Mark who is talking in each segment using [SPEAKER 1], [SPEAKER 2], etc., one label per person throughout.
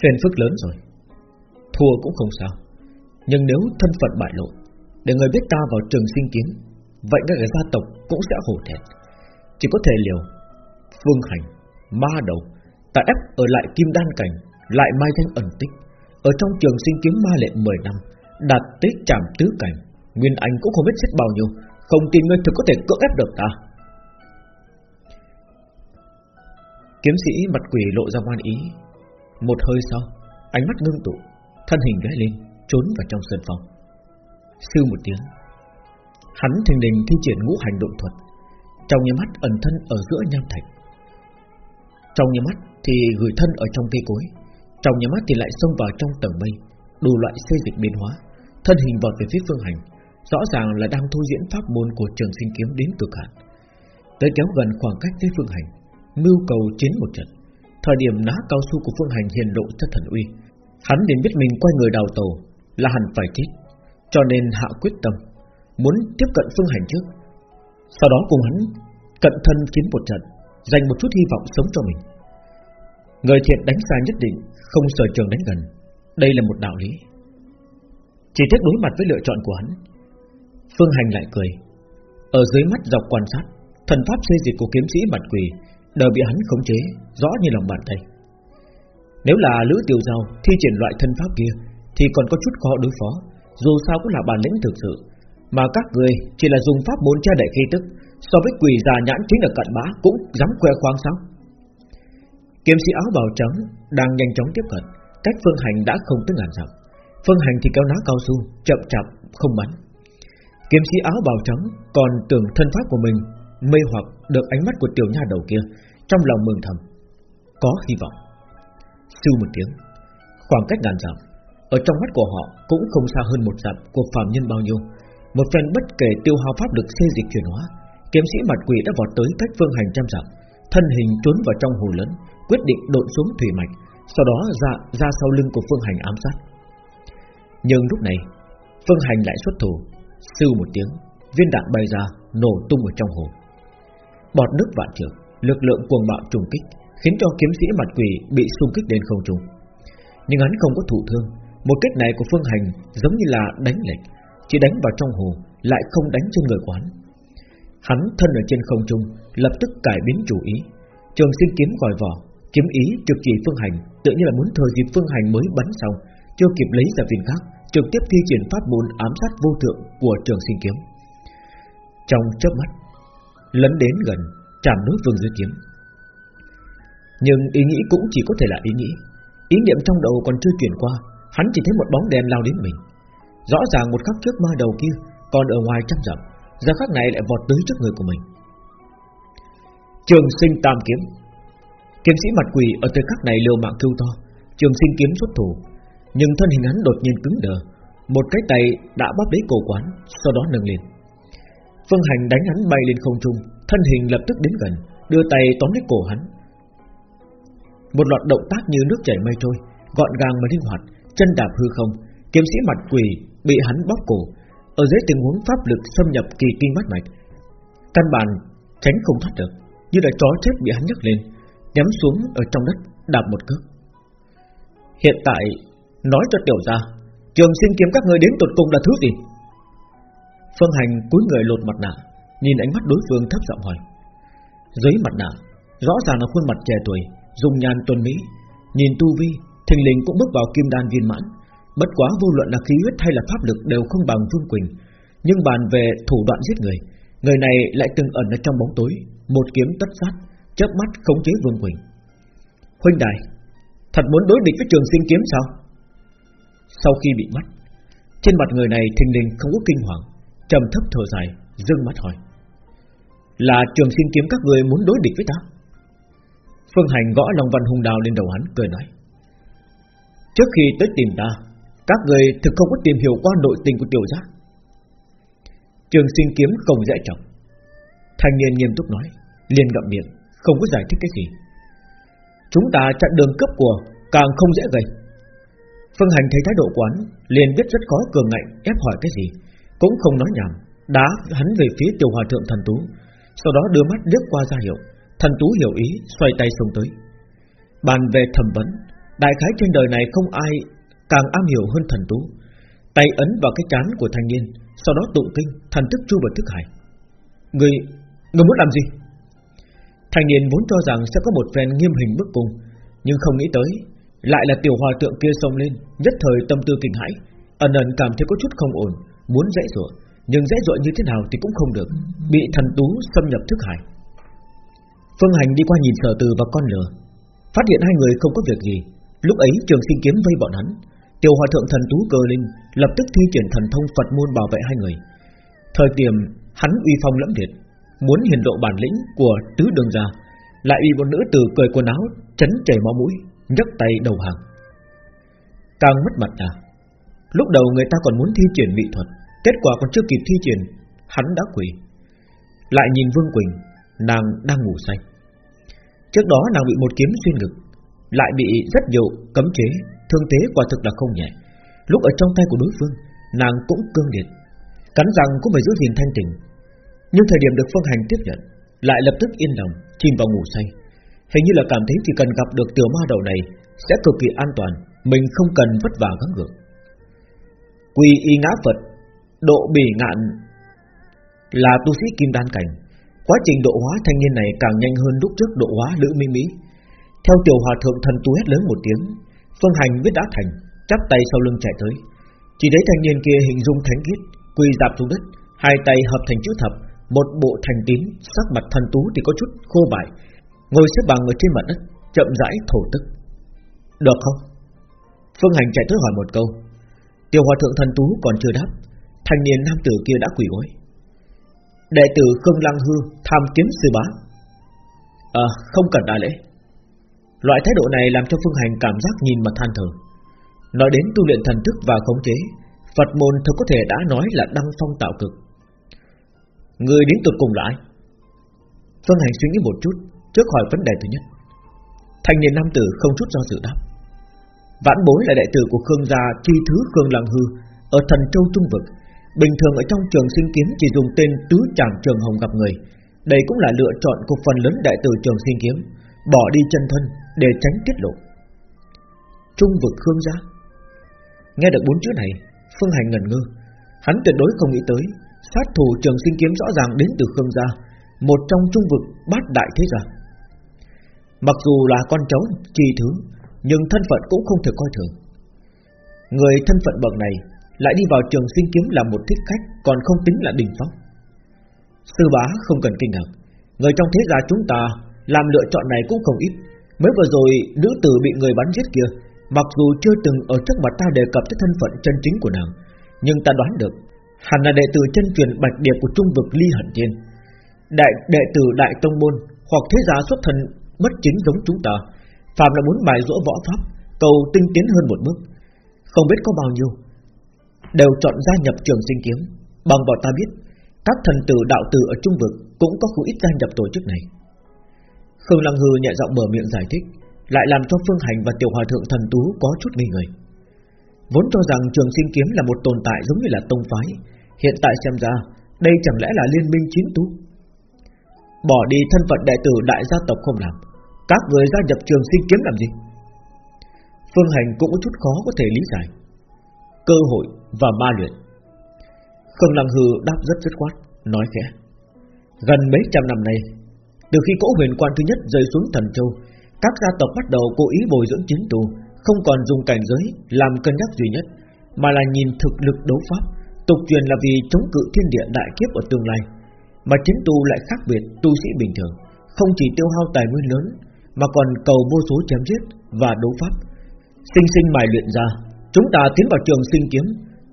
[SPEAKER 1] Phiền phức lớn rồi. Thua cũng không sao. Nhưng nếu thân phận bại lộ Để người biết ta vào trường sinh kiếm Vậy ngay cả gia tộc cũng sẽ hổ thẹn. Chỉ có thể liều Phương hành, ma đầu Ta ép ở lại kim đan cảnh Lại mai danh ẩn tích. Ở trong trường sinh kiếm ma lệ 10 năm Đạt tới trảm tứ cảnh Nguyên Anh cũng không biết xích bao nhiêu Không tin ngươi thực có thể cưỡng ép được ta. Kiếm sĩ mặt quỷ lộ ra ngoan ý một hơi sau, Ánh mắt ngưng tụ, Thân hình lóe lên, Trốn vào trong sân phòng Sư một tiếng, Hắn thình đình thi triển ngũ hành động thuật, Trong nhà mắt ẩn thân ở giữa nham thạch Trong nhà mắt thì gửi thân ở trong cây cối, Trong nhà mắt thì lại xông vào trong tầng mây, Đủ loại xây dịch biến hóa, Thân hình vọt về phía phương hành, Rõ ràng là đang thu diễn pháp môn của trường sinh kiếm đến cực hạn. Tới kéo gần khoảng cách với phương hành, Mưu cầu chiến một trận. Thời điểm ná cao su của phương hành hiền lộ cho thần uy, Hắn liền biết mình quay người đào tàu Là hẳn phải chết, Cho nên hạ quyết tâm, Muốn tiếp cận phương hành trước. Sau đó cùng hắn cận thân chiến một trận, Dành một chút hy vọng sống cho mình. Người thiện đánh xa nhất định, Không sở trường đánh gần. Đây là một đạo lý. Chỉ tiếc đối mặt với lựa chọn của hắn, Phương Hành lại cười. Ở dưới mắt dọc quan sát, Thần pháp xây dịch của kiếm sĩ mặt quỷ Đều bị hắn khống chế, Rõ như lòng bàn tay. Nếu là Lữ Tiểu Giao thi triển loại thân pháp kia, Thì còn có chút khó đối phó, Dù sao cũng là bản lĩnh thực sự. Mà các người chỉ là dùng pháp môn che đậy khí tức, So với quỷ già nhãn chính là cận bá Cũng dám khoe khoang sao? Kiếm sĩ áo bào trắng Đang nhanh chóng tiếp cận, Cách phương hành đã không tới ngàn dặm. Phương hành thì kéo ná cao su, Chậm chạp, không bắn. Kiếm sĩ áo bào trắng còn tưởng thân pháp của mình mê hoặc được ánh mắt của tiểu nha đầu kia, trong lòng mừng thầm, có hy vọng. Sư một tiếng, khoảng cách ngàn dặm, ở trong mắt của họ cũng không xa hơn một dặm của phàm nhân bao nhiêu. Một phen bất kể tiêu hao pháp lực xê dịch chuyển hóa, kiếm sĩ mặt quỷ đã vọt tới cách phương hành trăm dặm, thân hình trốn vào trong hồ lớn, quyết định độn xuống thủy mạch, sau đó ra ra sau lưng của phương hành ám sát. Nhưng lúc này, phương hành lại xuất thủ, sư một tiếng, viên đạn bay ra, nổ tung ở trong hồ. Bọt nước vạn trường, Lực lượng cuồng bạo trùng kích, Khiến cho kiếm sĩ mặt quỷ bị xung kích lên không trung. Nhưng hắn không có thụ thương, Một kết này của Phương Hành giống như là đánh lệch, Chỉ đánh vào trong hồ, Lại không đánh trên người quán Hắn. Thân ở trên không trung, Lập tức cải biến chủ ý. Trường sinh kiếm gọi vỏ, Kiếm ý trực chỉ Phương Hành, Tự như là muốn thời dịp Phương Hành mới bắn xong, Chưa kịp lấy ra viên khác, Trực tiếp thi triển pháp môn ám sát vô thượng của trường sinh kiếm. Trong chớp mắt lấn đến gần chạm núi vương dưới kiếm. Nhưng ý nghĩ cũng chỉ có thể là ý nghĩ. Ý niệm trong đầu còn chưa chuyển qua, hắn chỉ thấy một bóng đèn lao đến mình. Rõ ràng một khắc trước ma đầu kia còn ở ngoài trăm dặm, giờ khắc này lại vọt tới trước người của mình. Trường sinh tam kiếm. Kiếm sĩ mặt quỷ ở thời khắc này liều mạng kêu to, trường sinh kiếm xuất thủ, nhưng thân hình hắn đột nhiên cứng đờ, một cái tay đã bóp lấy cổ quán, sau đó nâng lên. Phương Hành đánh hắn bay lên không trung, Thân hình lập tức đến gần, Đưa tay tóm lấy cổ hắn. Một loạt động tác như nước chảy mây trôi, Gọn gàng mà linh hoạt, Chân đạp hư không, Kiếm sĩ mặt quỷ bị hắn bóp cổ. Ở dưới tình huống pháp lực xâm nhập kỳ kinh bát mạch, Căn bản tránh không thoát được, Như là chó chết bị hắn nhấc lên, Nhắm xuống ở trong đất, đạp một cước. Hiện tại, Nói cho tiểu gia, Trường sinh kiếm các ngươi đến tột cùng là thứ gì? Phương Hành cúi người lột mặt nạ, Nhìn ánh mắt đối phương thấp giọng hỏi. Dưới mặt nạ, Rõ ràng là khuôn mặt trẻ tuổi Dùng nhan tuần mỹ. Nhìn tu vi, Thình lình cũng bước vào kim đan viên mãn. Bất quá vô luận là khí huyết hay là pháp lực Đều không bằng Vương Quỳnh. Nhưng bàn về thủ đoạn giết người Người này lại từng ẩn ở trong bóng tối, Một kiếm tất sát, chớp mắt khống chế Vương Quỳnh. Huynh đài, Thật muốn đối địch với trường sinh kiếm sao? Sau khi bị bắt, Trên mặt người này thình lình không có kinh hoàng trầm thấp thở dài, dưng mắt hỏi: "Là Trường Sinh kiếm các người muốn đối địch với ta?" Phương Hành gõ Long Văn Hùng Đào lên đầu hắn, cười nói: "Trước khi tới tìm ta, các người thực không có tìm hiểu qua nội tình của tiểu gia." Trường Sinh kiếm không dễ trọng. Thanh niên nghiêm túc nói, liền ngậm miệng, không có giải thích cái gì. Chúng ta chặn đường cướp của càng không dễ gây. Phương Hành thấy thái độ quán, liền biết rất khó cường ngạnh ép hỏi cái gì, cũng không nói nhảm, đá hắn về phía tiểu hòa thượng thần tú, sau đó đưa mắt liếc qua ra hiệu, thần tú hiểu ý, xoay tay xông tới. Bàn về thẩm vấn, Đại khái trên đời này không ai càng am hiểu hơn thần tú. Tay ấn vào cái chán của thanh niên Sau đó tụng kinh Thần thức chu vào thức hải. Người, người muốn làm gì? Thanh niên vốn cho rằng sẽ có một phen nghiêm hình bức cung Nhưng không nghĩ tới Lại là tiểu hòa tượng kia xông lên Nhất thời tâm tư kinh hãi Ẩn ẩn cảm thấy có chút không ổn. Muốn dễ dụa Nhưng dễ dụa như thế nào thì cũng không được, Bị thần tú xâm nhập thức hải. Phương Hành đi qua nhìn sở từ và con lừa, Phát hiện hai người không có việc gì. Lúc ấy trường sinh kiếm vây bọn hắn Tiểu hòa thượng thần tú cơ linh Lập tức thi triển thần thông Phật môn bảo vệ hai người. Thời điểm hắn uy phong lẫm liệt, Muốn hiển lộ bản lĩnh của tứ đường gia, Lại bị một nữ tử cười quần áo, Chấn chảy máu mũi, nhấc tay đầu hàng. Càng mất mặt à Lúc đầu người ta còn muốn thi triển mỹ thuật, Kết quả còn chưa kịp thi triển, Hắn đã quỳ. Lại nhìn Vương Quỳnh, Nàng đang ngủ say. Trước đó nàng bị một kiếm xuyên ngực, Lại bị rất nhiều cấm chế, Thương tế quả thực là không nhẹ. Lúc ở trong tay của đối phương, Nàng cũng cương liệt. Cắn rằng cũng phải giữ gìn thanh tình Nhưng thời điểm được Phương Hành tiếp nhận, Lại lập tức yên lòng, chìm vào ngủ say. Hình như là cảm thấy chỉ cần gặp được tiểu ma đầu này Sẽ cực kỳ an toàn, Mình không cần vất vả gắng gượng. Quy y ngã Phật, Độ bỉ ngạn Là tu sĩ kim đan cảnh. Quá trình độ hóa thanh niên này càng nhanh hơn lúc trước độ hóa Lữ Minh Mỹ. Theo tiểu hòa thượng thần tu hét lớn một tiếng, Phương Hành biết đã thành, Chắp tay sau lưng chạy tới. Chỉ thấy thanh niên kia hình dung thánh khiết, Quỳ dạp xuống đất, Hai tay hợp thành chữ thập, Một bộ thành tín Sắc mặt thần tú thì có chút khô bại, Ngồi xếp bằng ở trên mặt đất, Chậm rãi thổ tức. Được không? Phương Hành chạy tới hỏi một câu. Tiểu hòa thượng thần tú còn chưa đáp, Thanh niên nam tử kia đã quỳ gối. Đệ tử không lăng hư Tham kiếm sư bá. À không cần đại lễ. Loại thái độ này làm cho Phương Hành cảm giác nhìn mà than thở. Nói đến tu luyện thần thức và khống chế, Phật môn thật có thể đã nói là đăng phong tạo cực. Người đến tụt cùng là ai? Phương Hành suy nghĩ một chút, Trước hỏi vấn đề thứ nhất. Thanh niên nam tử không chút do dự đáp. Vãn bối là đệ tử của Khương gia Chi thứ Khương Lăng Hư, Ở thần châu Trung Vực. Bình thường ở trong trường sinh kiếm chỉ dùng tên tứ tràng trường hồng gặp người. Đây cũng là lựa chọn của phần lớn đại tử trường sinh kiếm, Bỏ đi chân thân để tránh tiết lộ. Trung vực Khương gia. Nghe được bốn chữ này, Phương Hành ngẩn ngơ. Hắn tuyệt đối không nghĩ tới, Sát thủ trường sinh kiếm rõ ràng đến từ Khương gia, Một trong trung vực bát đại thế gia. Mặc dù là con cháu chi thứ nhưng thân phận cũng không thể coi thường. Người thân phận bậc này Lại đi vào trường sinh kiếm là một thích khách, Còn không tính là đình phong. Sư bá không cần kinh ngạc, Người trong thế gia chúng ta Làm lựa chọn này cũng không ít. Mới vừa rồi, nữ tử bị người bắn giết kia, Mặc dù chưa từng ở trước mặt ta đề cập tới thân phận chân chính của nàng, Nhưng ta đoán được, Hẳn là đệ tử chân truyền bạch điệp của trung vực ly hận tiên Đại, đệ tử đại tông môn Hoặc thế gia xuất thân bất chính giống chúng ta Phạm là muốn bài dỗ võ pháp Cầu tinh tiến hơn một bước. Không biết có bao nhiêu, Đều chọn gia nhập trường sinh kiếm. Bằng bọn ta biết, Các thần tử đạo tử ở trung vực Cũng có không ít gia nhập tổ chức này. Khương Lăng Hư nhẹ giọng mở miệng giải thích, Lại làm cho Phương Hành và Tiểu Hòa Thượng Thần Tú có chút nghi người Vốn cho rằng trường sinh kiếm là một tồn tại giống như là tông phái, Hiện tại xem ra Đây chẳng lẽ là liên minh chính tú. Bỏ đi thân phận đại tử đại gia tộc không làm các người gia nhập trường sinh kiếm làm gì? Phương Hành cũng có chút khó có thể lý giải. Cơ hội và ma luyện. Khương Lăng Hư đáp rất dứt khoát, Nói khẽ. Gần mấy trăm năm nay, từ khi cỗ huyền quan thứ nhất rơi xuống thần châu, Các gia tộc bắt đầu cố ý bồi dưỡng chính tù, Không còn dùng cảnh giới Làm cân nhắc duy nhất, Mà là nhìn thực lực đấu pháp, Tục truyền là vì chống cự thiên địa đại kiếp ở tương lai, Mà chính tu lại khác biệt Tu sĩ bình thường, Không chỉ tiêu hao tài nguyên lớn mà còn cầu vô số chém giết và đấu pháp. Sinh sinh mài luyện ra, Chúng ta tiến vào trường sinh kiếm.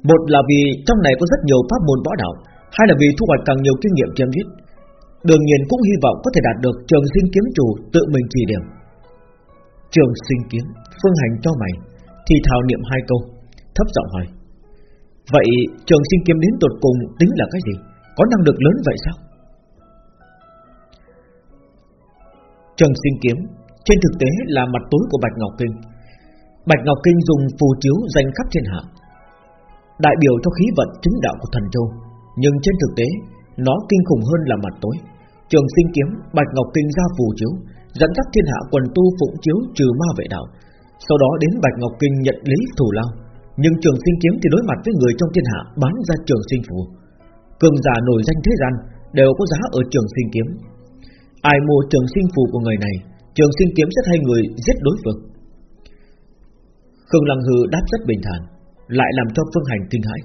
[SPEAKER 1] Một là vì trong này có rất nhiều pháp môn võ đạo, Hai là vì thu hoạch càng nhiều kinh nghiệm chém giết. Đương nhiên cũng hy vọng có thể đạt được trường sinh kiếm chủ tự mình chỉ điểm. Trường sinh kiếm, Phương hành cho mày, Thì thào niệm hai câu, Thấp giọng hỏi. Vậy trường sinh kiếm đến tột cùng tính là cái gì? Có năng lực lớn vậy sao? Trường sinh kiếm, Trên thực tế là mặt tối của Bạch Ngọc Kinh. Bạch Ngọc Kinh dùng phù chiếu danh khắp thiên hạ, Đại biểu cho khí vận chứng đạo của thần châu. Nhưng trên thực tế, Nó kinh khủng hơn là mặt tối. Trường sinh kiếm, Bạch Ngọc Kinh ra phù chiếu, Dẫn dắt thiên hạ quần tu phụng chiếu trừ ma vệ đạo. Sau đó đến Bạch Ngọc Kinh nhận lấy thủ lao. Nhưng trường sinh kiếm thì đối mặt với người trong thiên hạ Bán ra trường sinh phù. Cường giả nổi danh thế gian Đều có giá ở trường sinh kiếm. Ai mua trường sinh phù của người này, Trường sinh kiếm sẽ thay người giết đối phương. Khương Lăng Hư đáp rất bình thản, Lại làm cho Phương Hành kinh hãi.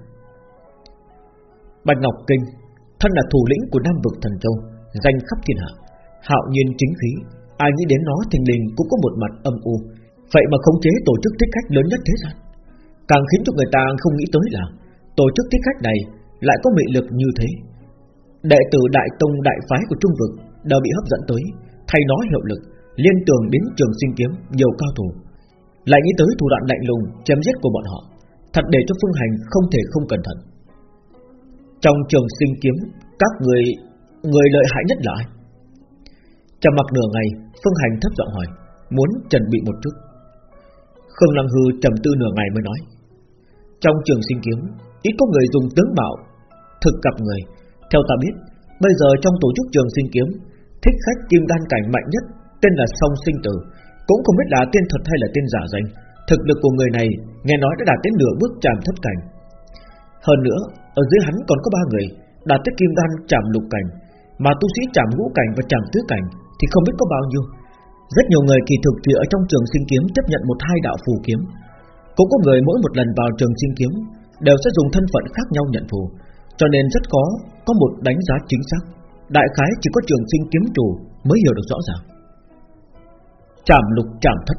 [SPEAKER 1] Bạch Ngọc Kinh, Thân là thủ lĩnh của Nam vực Thần Châu, Danh khắp thiên hạ, Hạo nhiên chính khí, Ai nghĩ đến nó thình lình cũng có một mặt âm u. Vậy mà khống chế tổ chức thích khách lớn nhất thế gian. Càng khiến cho người ta không nghĩ tới là Tổ chức thích khách này Lại có mị lực như thế. Đệ tử Đại Tông Đại Phái của Trung Vực Đều bị hấp dẫn tới. Thay nó hiệu lực, Liên tưởng đến trường sinh kiếm, Nhiều cao thủ. Lại nghĩ tới thủ đoạn lạnh lùng, chém giết của bọn họ, Thật để cho Phương Hành không thể không cẩn thận. Trong trường sinh kiếm, Các người Người lợi hại nhất là ai? Trầm mặc nửa ngày, Phương Hành thấp giọng hỏi, Muốn chuẩn bị một chút. Khương Lăng Hư trầm tư nửa ngày mới nói, Trong trường sinh kiếm, Ít có người dùng tướng bảo Thực gặp người. Theo ta biết, Bây giờ trong tổ chức trường sinh kiếm Thích khách kim đan cảnh mạnh nhất, Tên là Song Sinh Tử. Cũng không biết là tên thật hay là tên giả danh, Thực lực của người này nghe nói đã đạt đến nửa bước chạm thất cảnh. Hơn nữa, Ở dưới hắn còn có ba người, Đạt tới kim đan, chạm lục cảnh. Mà tu sĩ chạm ngũ cảnh và chạm tứ cảnh Thì không biết có bao nhiêu. Rất nhiều người kỳ thực thì ở trong trường sinh kiếm Tiếp nhận một hai đạo phù kiếm. Cũng có người mỗi một lần vào trường sinh kiếm Đều sẽ dùng thân phận khác nhau nhận phù. Cho nên rất khó có một đánh giá chính xác. Đại khái chỉ có trường sinh kiếm chủ Mới hiểu được rõ ràng. Chảm lục chảm thất.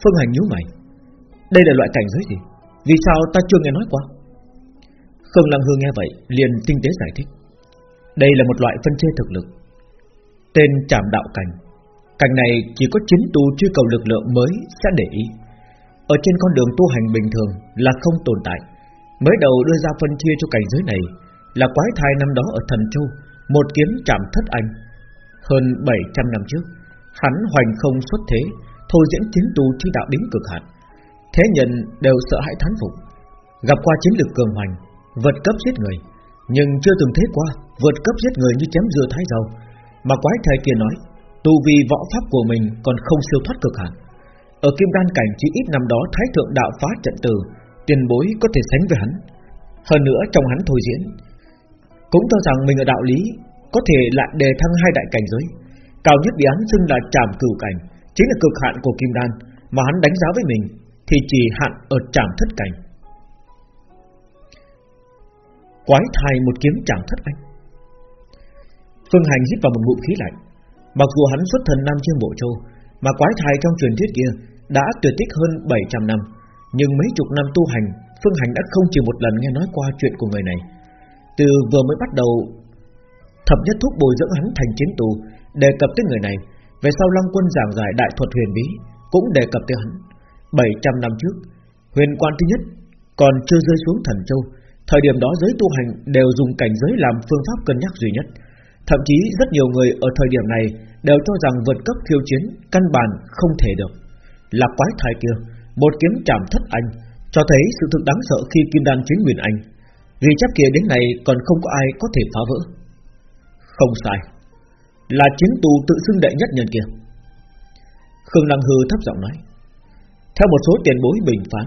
[SPEAKER 1] Phương Hành nhíu mày. Đây là loại cảnh giới gì? Vì sao ta chưa nghe nói qua? Khương Lăng Hương nghe vậy, liền tinh tế giải thích. Đây là một loại phân chia thực lực. Tên chảm đạo cảnh. Cảnh này chỉ có chính tu truy cầu lực lượng mới sẽ để ý. Ở trên con đường tu hành bình thường là không tồn tại. Mới đầu đưa ra phân chia cho cảnh giới này là quái thai năm đó ở Thần Châu, Một kiếm chạm thất anh. Hơn 700 năm trước, Hắn hoành không xuất thế, Thôi diễn chiến tu chi đạo đến cực hạn. Thế nhân đều sợ hãi thán phục. Gặp qua chiến lược cường hoành, Vượt cấp giết người, Nhưng chưa từng thấy qua Vượt cấp giết người như chém dưa thái dầu Mà quái thai kia nói, Tu vì võ pháp của mình còn không siêu thoát cực hạn. Ở kim đan cảnh chỉ ít năm đó Thái thượng đạo phá trận từ Tiền bối có thể sánh với hắn. Hơn nữa trong hắn thôi diễn cũng cho rằng mình ở đạo lý Có thể lại đề thăng hai đại cảnh giới. Cao nhất bị hắn xưng là trảm cửu cảnh, Chính là cực hạn của kim đan, Mà hắn đánh giá với mình Thì chỉ hạn ở trảm thất cảnh. Quái thai một kiếm trảm thất anh Phương Hành hít vào một ngụm khí lạnh. Mặc dù hắn xuất thân Nam Chiêm Bộ Châu, Mà quái thai trong truyền thuyết kia Đã tuyệt tích hơn 700 năm, Nhưng mấy chục năm tu hành, Phương Hành đã không chỉ một lần nghe nói qua chuyện của người này từ vừa mới bắt đầu Thập nhất thúc bồi dưỡng hắn thành chiến tù, Đề cập tới người này. Về sau Long Quân giảng giải đại thuật huyền bí, Cũng đề cập tới hắn. 700 năm trước, Huyền quan thứ nhất Còn chưa rơi xuống thần châu. Thời điểm đó giới tu hành đều dùng cảnh giới làm phương pháp cân nhắc duy nhất. Thậm chí rất nhiều người ở thời điểm này Đều cho rằng vượt cấp khiêu chiến Căn bản không thể được. Là quái thai kia, Một kiếm chạm thất anh, Cho thấy sự thực đáng sợ khi kim đan chiến nguyên anh vì chấp kia đến này còn không có ai có thể phá vỡ. Không sai, Là chiến tù tự xưng đệ nhất nhân kia. Khương Lăng Hư thấp giọng nói, Theo một số tiền bối bình phán,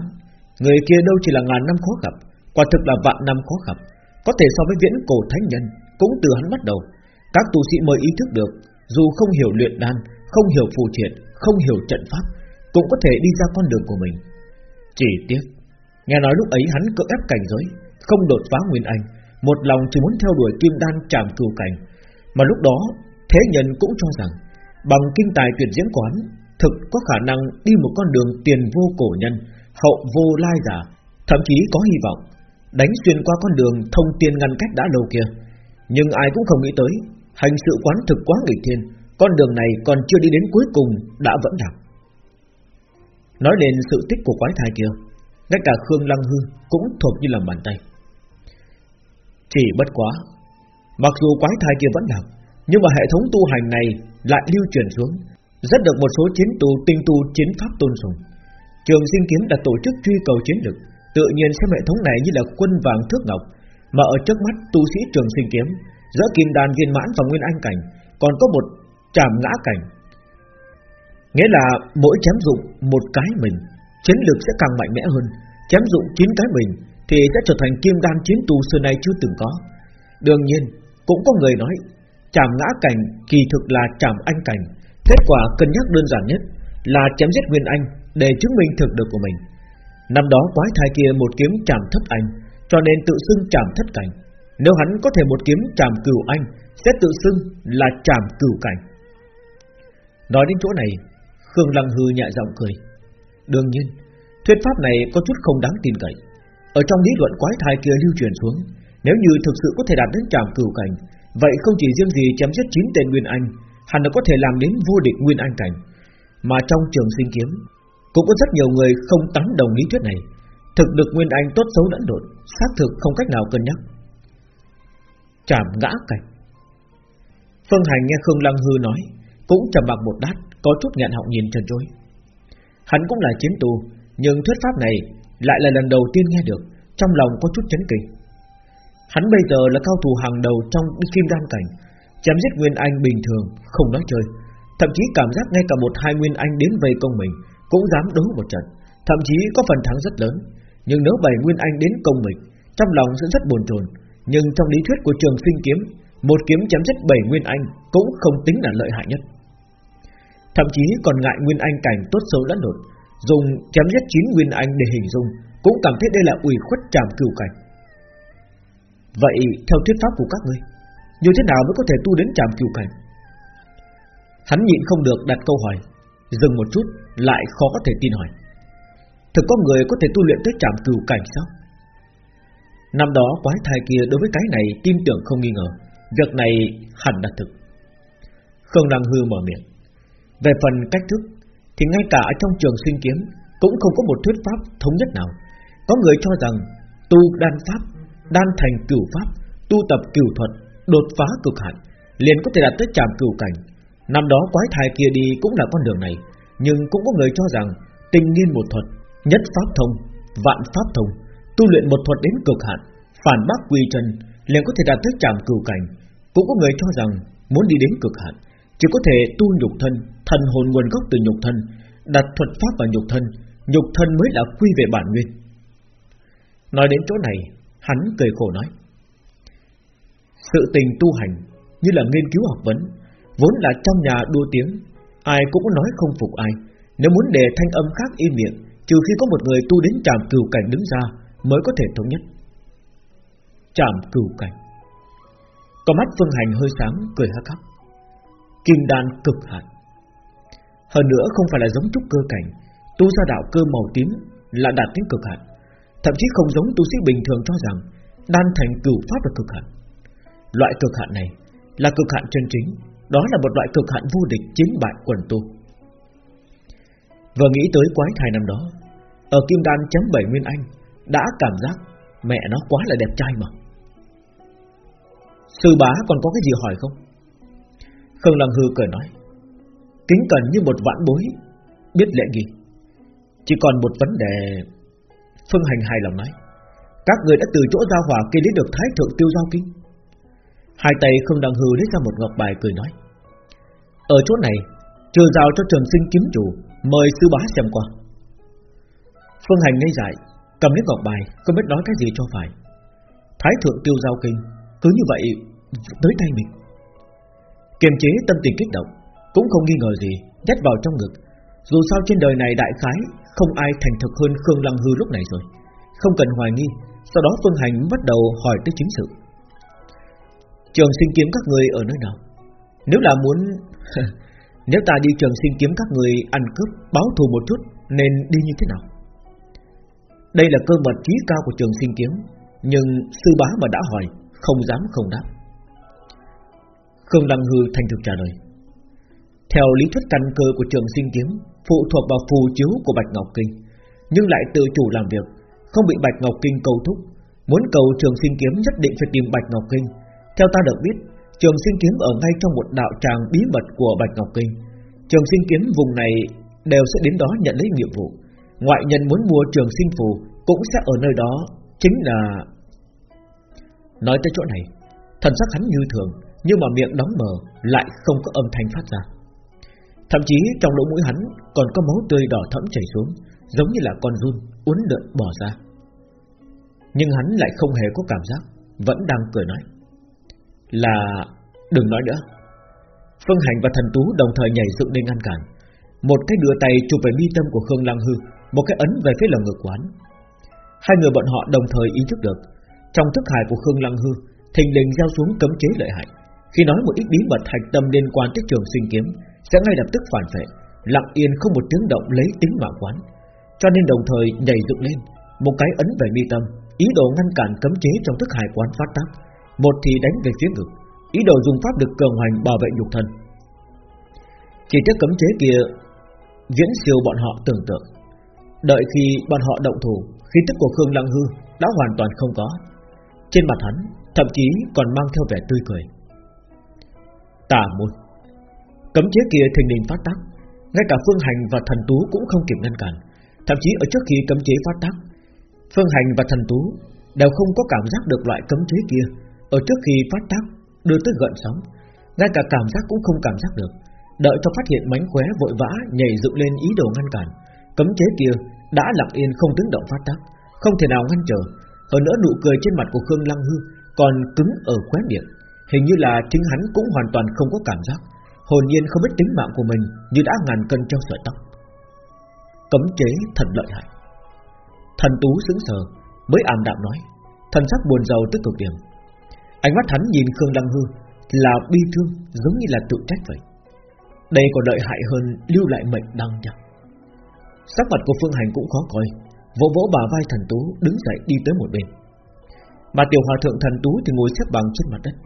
[SPEAKER 1] Người kia đâu chỉ là ngàn năm khó gặp, Quả thực là vạn năm khó gặp. Có thể so với viễn cổ thánh nhân, Cũng từ hắn bắt đầu. Các tu sĩ mới ý thức được, Dù không hiểu luyện đan, Không hiểu phù triện, Không hiểu trận pháp, Cũng có thể đi ra con đường của mình. Chỉ tiếc, Nghe nói lúc ấy hắn cưỡng ép cảnh giới không đột phá Nguyên Anh, Một lòng chỉ muốn theo đuổi kim đan trảm cừu cảnh. Mà lúc đó, Thế nhân cũng cho rằng, Bằng kinh tài tuyệt diễn quán, Thực có khả năng đi một con đường tiền vô cổ nhân, Hậu vô lai giả, Thậm chí có hy vọng, Đánh xuyên qua con đường thông tiên ngăn cách đã lâu kia. Nhưng ai cũng không nghĩ tới, Hành sự quán thực quá nghịch thiên, Con đường này còn chưa đi đến cuối cùng Đã vẫn đạp. Nói đến sự tích của quái thai kia, Ngay cả Khương Lăng Hư Cũng thuộc như làm bàn tay. Chỉ bất quá, Mặc dù quái thai kia vẫn đạt Nhưng mà hệ thống tu hành này Lại lưu truyền xuống, Rất được một số chiến tu tinh tu chiến pháp tôn sùng. Trường sinh kiếm đã tổ chức truy cầu chiến lực, Tự nhiên xem hệ thống này như là quân vàng thước ngọc, Mà ở trước mắt tu sĩ trường sinh kiếm, Giữa kim đàn viên mãn và nguyên anh cảnh, Còn có một trảm ngã cảnh. Nghĩa là mỗi chém dụng một cái mình, Chiến lực sẽ càng mạnh mẽ hơn, Chém dụng chín cái mình thì sẽ trở thành kim đan chiến tù xưa nay chưa từng có. Đương nhiên, Cũng có người nói Chảm ngã cảnh kỳ thực là chảm anh cảnh. Kết quả cân nhắc đơn giản nhất Là chém giết Nguyên Anh Để chứng minh thực lực của mình. Năm đó quái thai kia một kiếm chảm thất anh, Cho nên tự xưng chảm thất cảnh. Nếu hắn có thể một kiếm chảm cửu anh, Sẽ tự xưng là chảm cửu cảnh. Nói đến chỗ này, Khương Lăng Hư nhẹ giọng cười. Đương nhiên, Thuyết pháp này có chút không đáng tin cậy. Ở trong lý luận quái thai kia lưu truyền xuống, Nếu như thực sự có thể đạt đến trảm cửu cảnh, Vậy không chỉ riêng gì chém giết chín tên Nguyên Anh, Hẳn là có thể làm đến vô địch Nguyên Anh cảnh. Mà trong trường sinh kiếm, Cũng có rất nhiều người không tán đồng lý thuyết này. Thực được Nguyên Anh tốt xấu lẫn đột Xác thực không cách nào cân nhắc. Chảm ngã cảnh. Phương Hành nghe Khương Lăng Hư nói, Cũng trầm mặc một đát Có chút nghẹn họng nhìn trần trôi Hắn cũng là chiến tù, Nhưng thuyết pháp này lại là lần đầu tiên nghe được, Trong lòng có chút chấn kinh. Hắn bây giờ là cao thủ hàng đầu trong kim đan cảnh, Chém giết Nguyên Anh bình thường, Không nói chơi. Thậm chí cảm giác ngay cả một hai Nguyên Anh đến vây công mình Cũng dám đấu một trận, Thậm chí có phần thắng rất lớn. Nhưng nếu bảy Nguyên Anh đến công mình, Trong lòng sẽ rất buồn chồn. Nhưng trong lý thuyết của trường sinh kiếm, Một kiếm chém giết bảy Nguyên Anh Cũng không tính là lợi hại nhất. Thậm chí còn ngại Nguyên Anh cảnh tốt xấu lẫn lộn Dùng chém giết chín Nguyên Anh để hình dung, Cũng cảm thấy đây là ủy khuất tràm cửu cảnh. Vậy theo thuyết pháp của các ngươi, Như thế nào mới có thể tu đến tràm cửu cảnh? Hắn nhịn không được đặt câu hỏi, Dừng một chút, Lại khó có thể tin hỏi. Thực có người có thể tu luyện tới tràm cửu cảnh sao? Năm đó quái thai kia đối với cái này tin tưởng không nghi ngờ, Việc này hẳn là thực. Khương Đăng Hư mở miệng. Về phần cách thức thì ngay cả trong trường sinh kiếm Cũng không có một thuyết pháp thống nhất nào. Có người cho rằng Tu đan pháp, Đan thành cửu pháp, Tu tập cửu thuật, Đột phá cực hạn, Liền có thể đạt tới tràm cửu cảnh. Năm đó quái thai kia đi cũng là con đường này, Nhưng cũng có người cho rằng Tình nghiên một thuật, Nhất pháp thông, Vạn pháp thông, Tu luyện một thuật đến cực hạn, Phản bác quy chân, liền có thể đạt tới tràm cửu cảnh. Cũng có người cho rằng Muốn đi đến cực hạn, Chỉ có thể tu nhục thân, Thần hồn nguồn gốc từ nhục thân Đặt thuật pháp vào nhục thân Nhục thân mới là quy về bản nguyên. Nói đến chỗ này, Hắn cười khổ nói, Sự tình tu hành Như là nghiên cứu học vấn, Vốn là trong nhà đua tiếng, Ai cũng nói không phục ai. Nếu muốn để thanh âm khác im miệng, Trừ khi có một người tu đến trạm cửu cảnh đứng ra Mới có thể thống nhất. Trạm cửu cảnh. Có mắt Phương Hành hơi sáng, cười hắc hắc. Kim đan cực hạn. Hơn nữa không phải là giống trúc cơ cảnh. Tu ra đạo cơ màu tím Là đạt đến cực hạn. Thậm chí không giống tu sĩ bình thường cho rằng Đan thành cửu pháp là cực hạn. Loại cực hạn này Là cực hạn chân chính. Đó là một loại cực hạn vô địch chính bại quần tu. Vừa nghĩ tới quái thai năm đó, Ở Kim Đan chấm bảy Nguyên Anh Đã cảm giác Mẹ nó quá là đẹp trai mà. Sư bá còn có cái gì hỏi không? Khương Lăng Hư cười nói Kính cần như một vạn bối. Biết lễ nghi Chỉ còn một vấn đề. Phương Hành hài lòng nói, Các người đã từ chỗ giao hỏa kia lấy được thái thượng tiêu giao kinh. Hai tay không đằng Hư lấy ra một ngọc bài cười nói, Ở chỗ này Chưa giao cho trường sinh kiếm chủ, Mời sư bá xem qua. Phương Hành ngây dại Cầm lấy ngọc bài, Không biết nói cái gì cho phải. Thái thượng tiêu giao kinh Cứ như vậy, tới tay mình. Kiềm chế tâm tình kích động cũng không nghi ngờ gì, Nhét vào trong ngực. Dù sao trên đời này đại khái Không ai thành thực hơn Khương Lăng Hư lúc này rồi. Không cần hoài nghi, Sau đó Phương Hành bắt đầu hỏi tới chính sự. Trường sinh kiếm các người ở nơi nào? Nếu là muốn, Nếu ta đi trường sinh kiếm các người Ăn cướp, báo thù một chút, Nên đi như thế nào? Đây là cơ mật trí cao của trường sinh kiếm, Nhưng sư bá mà đã hỏi, Không dám không đáp. Khương Lăng Hư thành thực trả lời. Theo lý thuyết căn cơ của trường sinh kiếm, Phụ thuộc vào phù chiếu của Bạch Ngọc Kinh, Nhưng lại tự chủ làm việc, Không bị Bạch Ngọc Kinh cầu thúc. Muốn cầu trường sinh kiếm nhất định phải tìm Bạch Ngọc Kinh. Theo ta được biết, Trường sinh kiếm ở ngay trong một đạo tràng bí mật của Bạch Ngọc Kinh. Trường sinh kiếm vùng này Đều sẽ đến đó nhận lấy nhiệm vụ. Ngoại nhân muốn mua trường sinh phù Cũng sẽ ở nơi đó, Chính là Nói tới chỗ này, Thần sắc hắn như thường, Nhưng mà miệng đóng mờ, Lại không có âm thanh phát ra. Thậm chí trong lỗ mũi hắn còn có máu tươi đỏ thẫm chảy xuống, giống như là con run uốn lượn bò ra. Nhưng hắn lại không hề có cảm giác, vẫn đang cười nói: "Là đừng nói nữa." Phương Hành và Thần Tú đồng thời nhảy dựng lên ngăn cản, một cái đưa tay chụp về mi tâm của Khương Lăng Hư, một cái ấn về phía lồng ngực quán. Hai người bọn họ đồng thời ý thức được, trong thức hải của Khương Lăng Hư, thình lình giao xuống cấm chế lợi hại. Khi nói một ít bí mật hạch tâm liên quan tới trường sinh kiếm, sẽ ngay lập tức phản vệ, lặng yên không một tiếng động lấy tính mạng quán. Cho nên đồng thời nhảy dựng lên, một cái ấn về mi tâm, ý đồ ngăn cản cấm chế trong thức hải quán phát tác, một thì đánh về phía ngực, ý đồ dùng pháp lực cường hoành bảo vệ nhục thân. Chỉ tiếc cấm chế kia viễn siêu bọn họ tưởng tượng. Đợi khi bọn họ động thủ, khí tức của Khương Lăng Hư đã hoàn toàn không có. Trên mặt hắn, thậm chí còn mang theo vẻ tươi cười. Tà môn Cấm chế kia thình lình phát tác, ngay cả Phương Hành và Thần Tú cũng không kịp ngăn cản. Thậm chí ở trước khi cấm chế phát tác, Phương Hành và Thần Tú đều không có cảm giác được loại cấm chế kia ở trước khi phát tác đưa tới gợn sóng, ngay cả cảm giác cũng không cảm giác được. Đợi cho phát hiện mánh khóe vội vã nhảy dựng lên ý đồ ngăn cản Cấm chế kia đã lặng yên không tiếng động phát tác Không thể nào ngăn trở Hơn nữa nụ cười trên mặt của Khương Lăng Hư Còn cứng ở khóe miệng Hình như là chính hắn cũng hoàn toàn không có cảm giác Hồn nhiên không biết tính mạng của mình Như đã ngàn cân treo sợi tóc. Cấm chế thật lợi hại. Thần Tú sững sờ, Mới ảm đạm nói, Thần sắc buồn rầu tức cực điểm. Ánh mắt hắn nhìn Khương Lăng Hư Là bi thương giống như là tự trách vậy. Đây còn lợi hại hơn lưu lại mệnh đăng nhỉ? Sắc mặt của Phương Hành cũng khó coi, Vỗ vỗ bà vai thần tú Đứng dậy đi tới một bên. Mà tiểu hòa thượng thần tú thì ngồi xếp bằng trên mặt đất,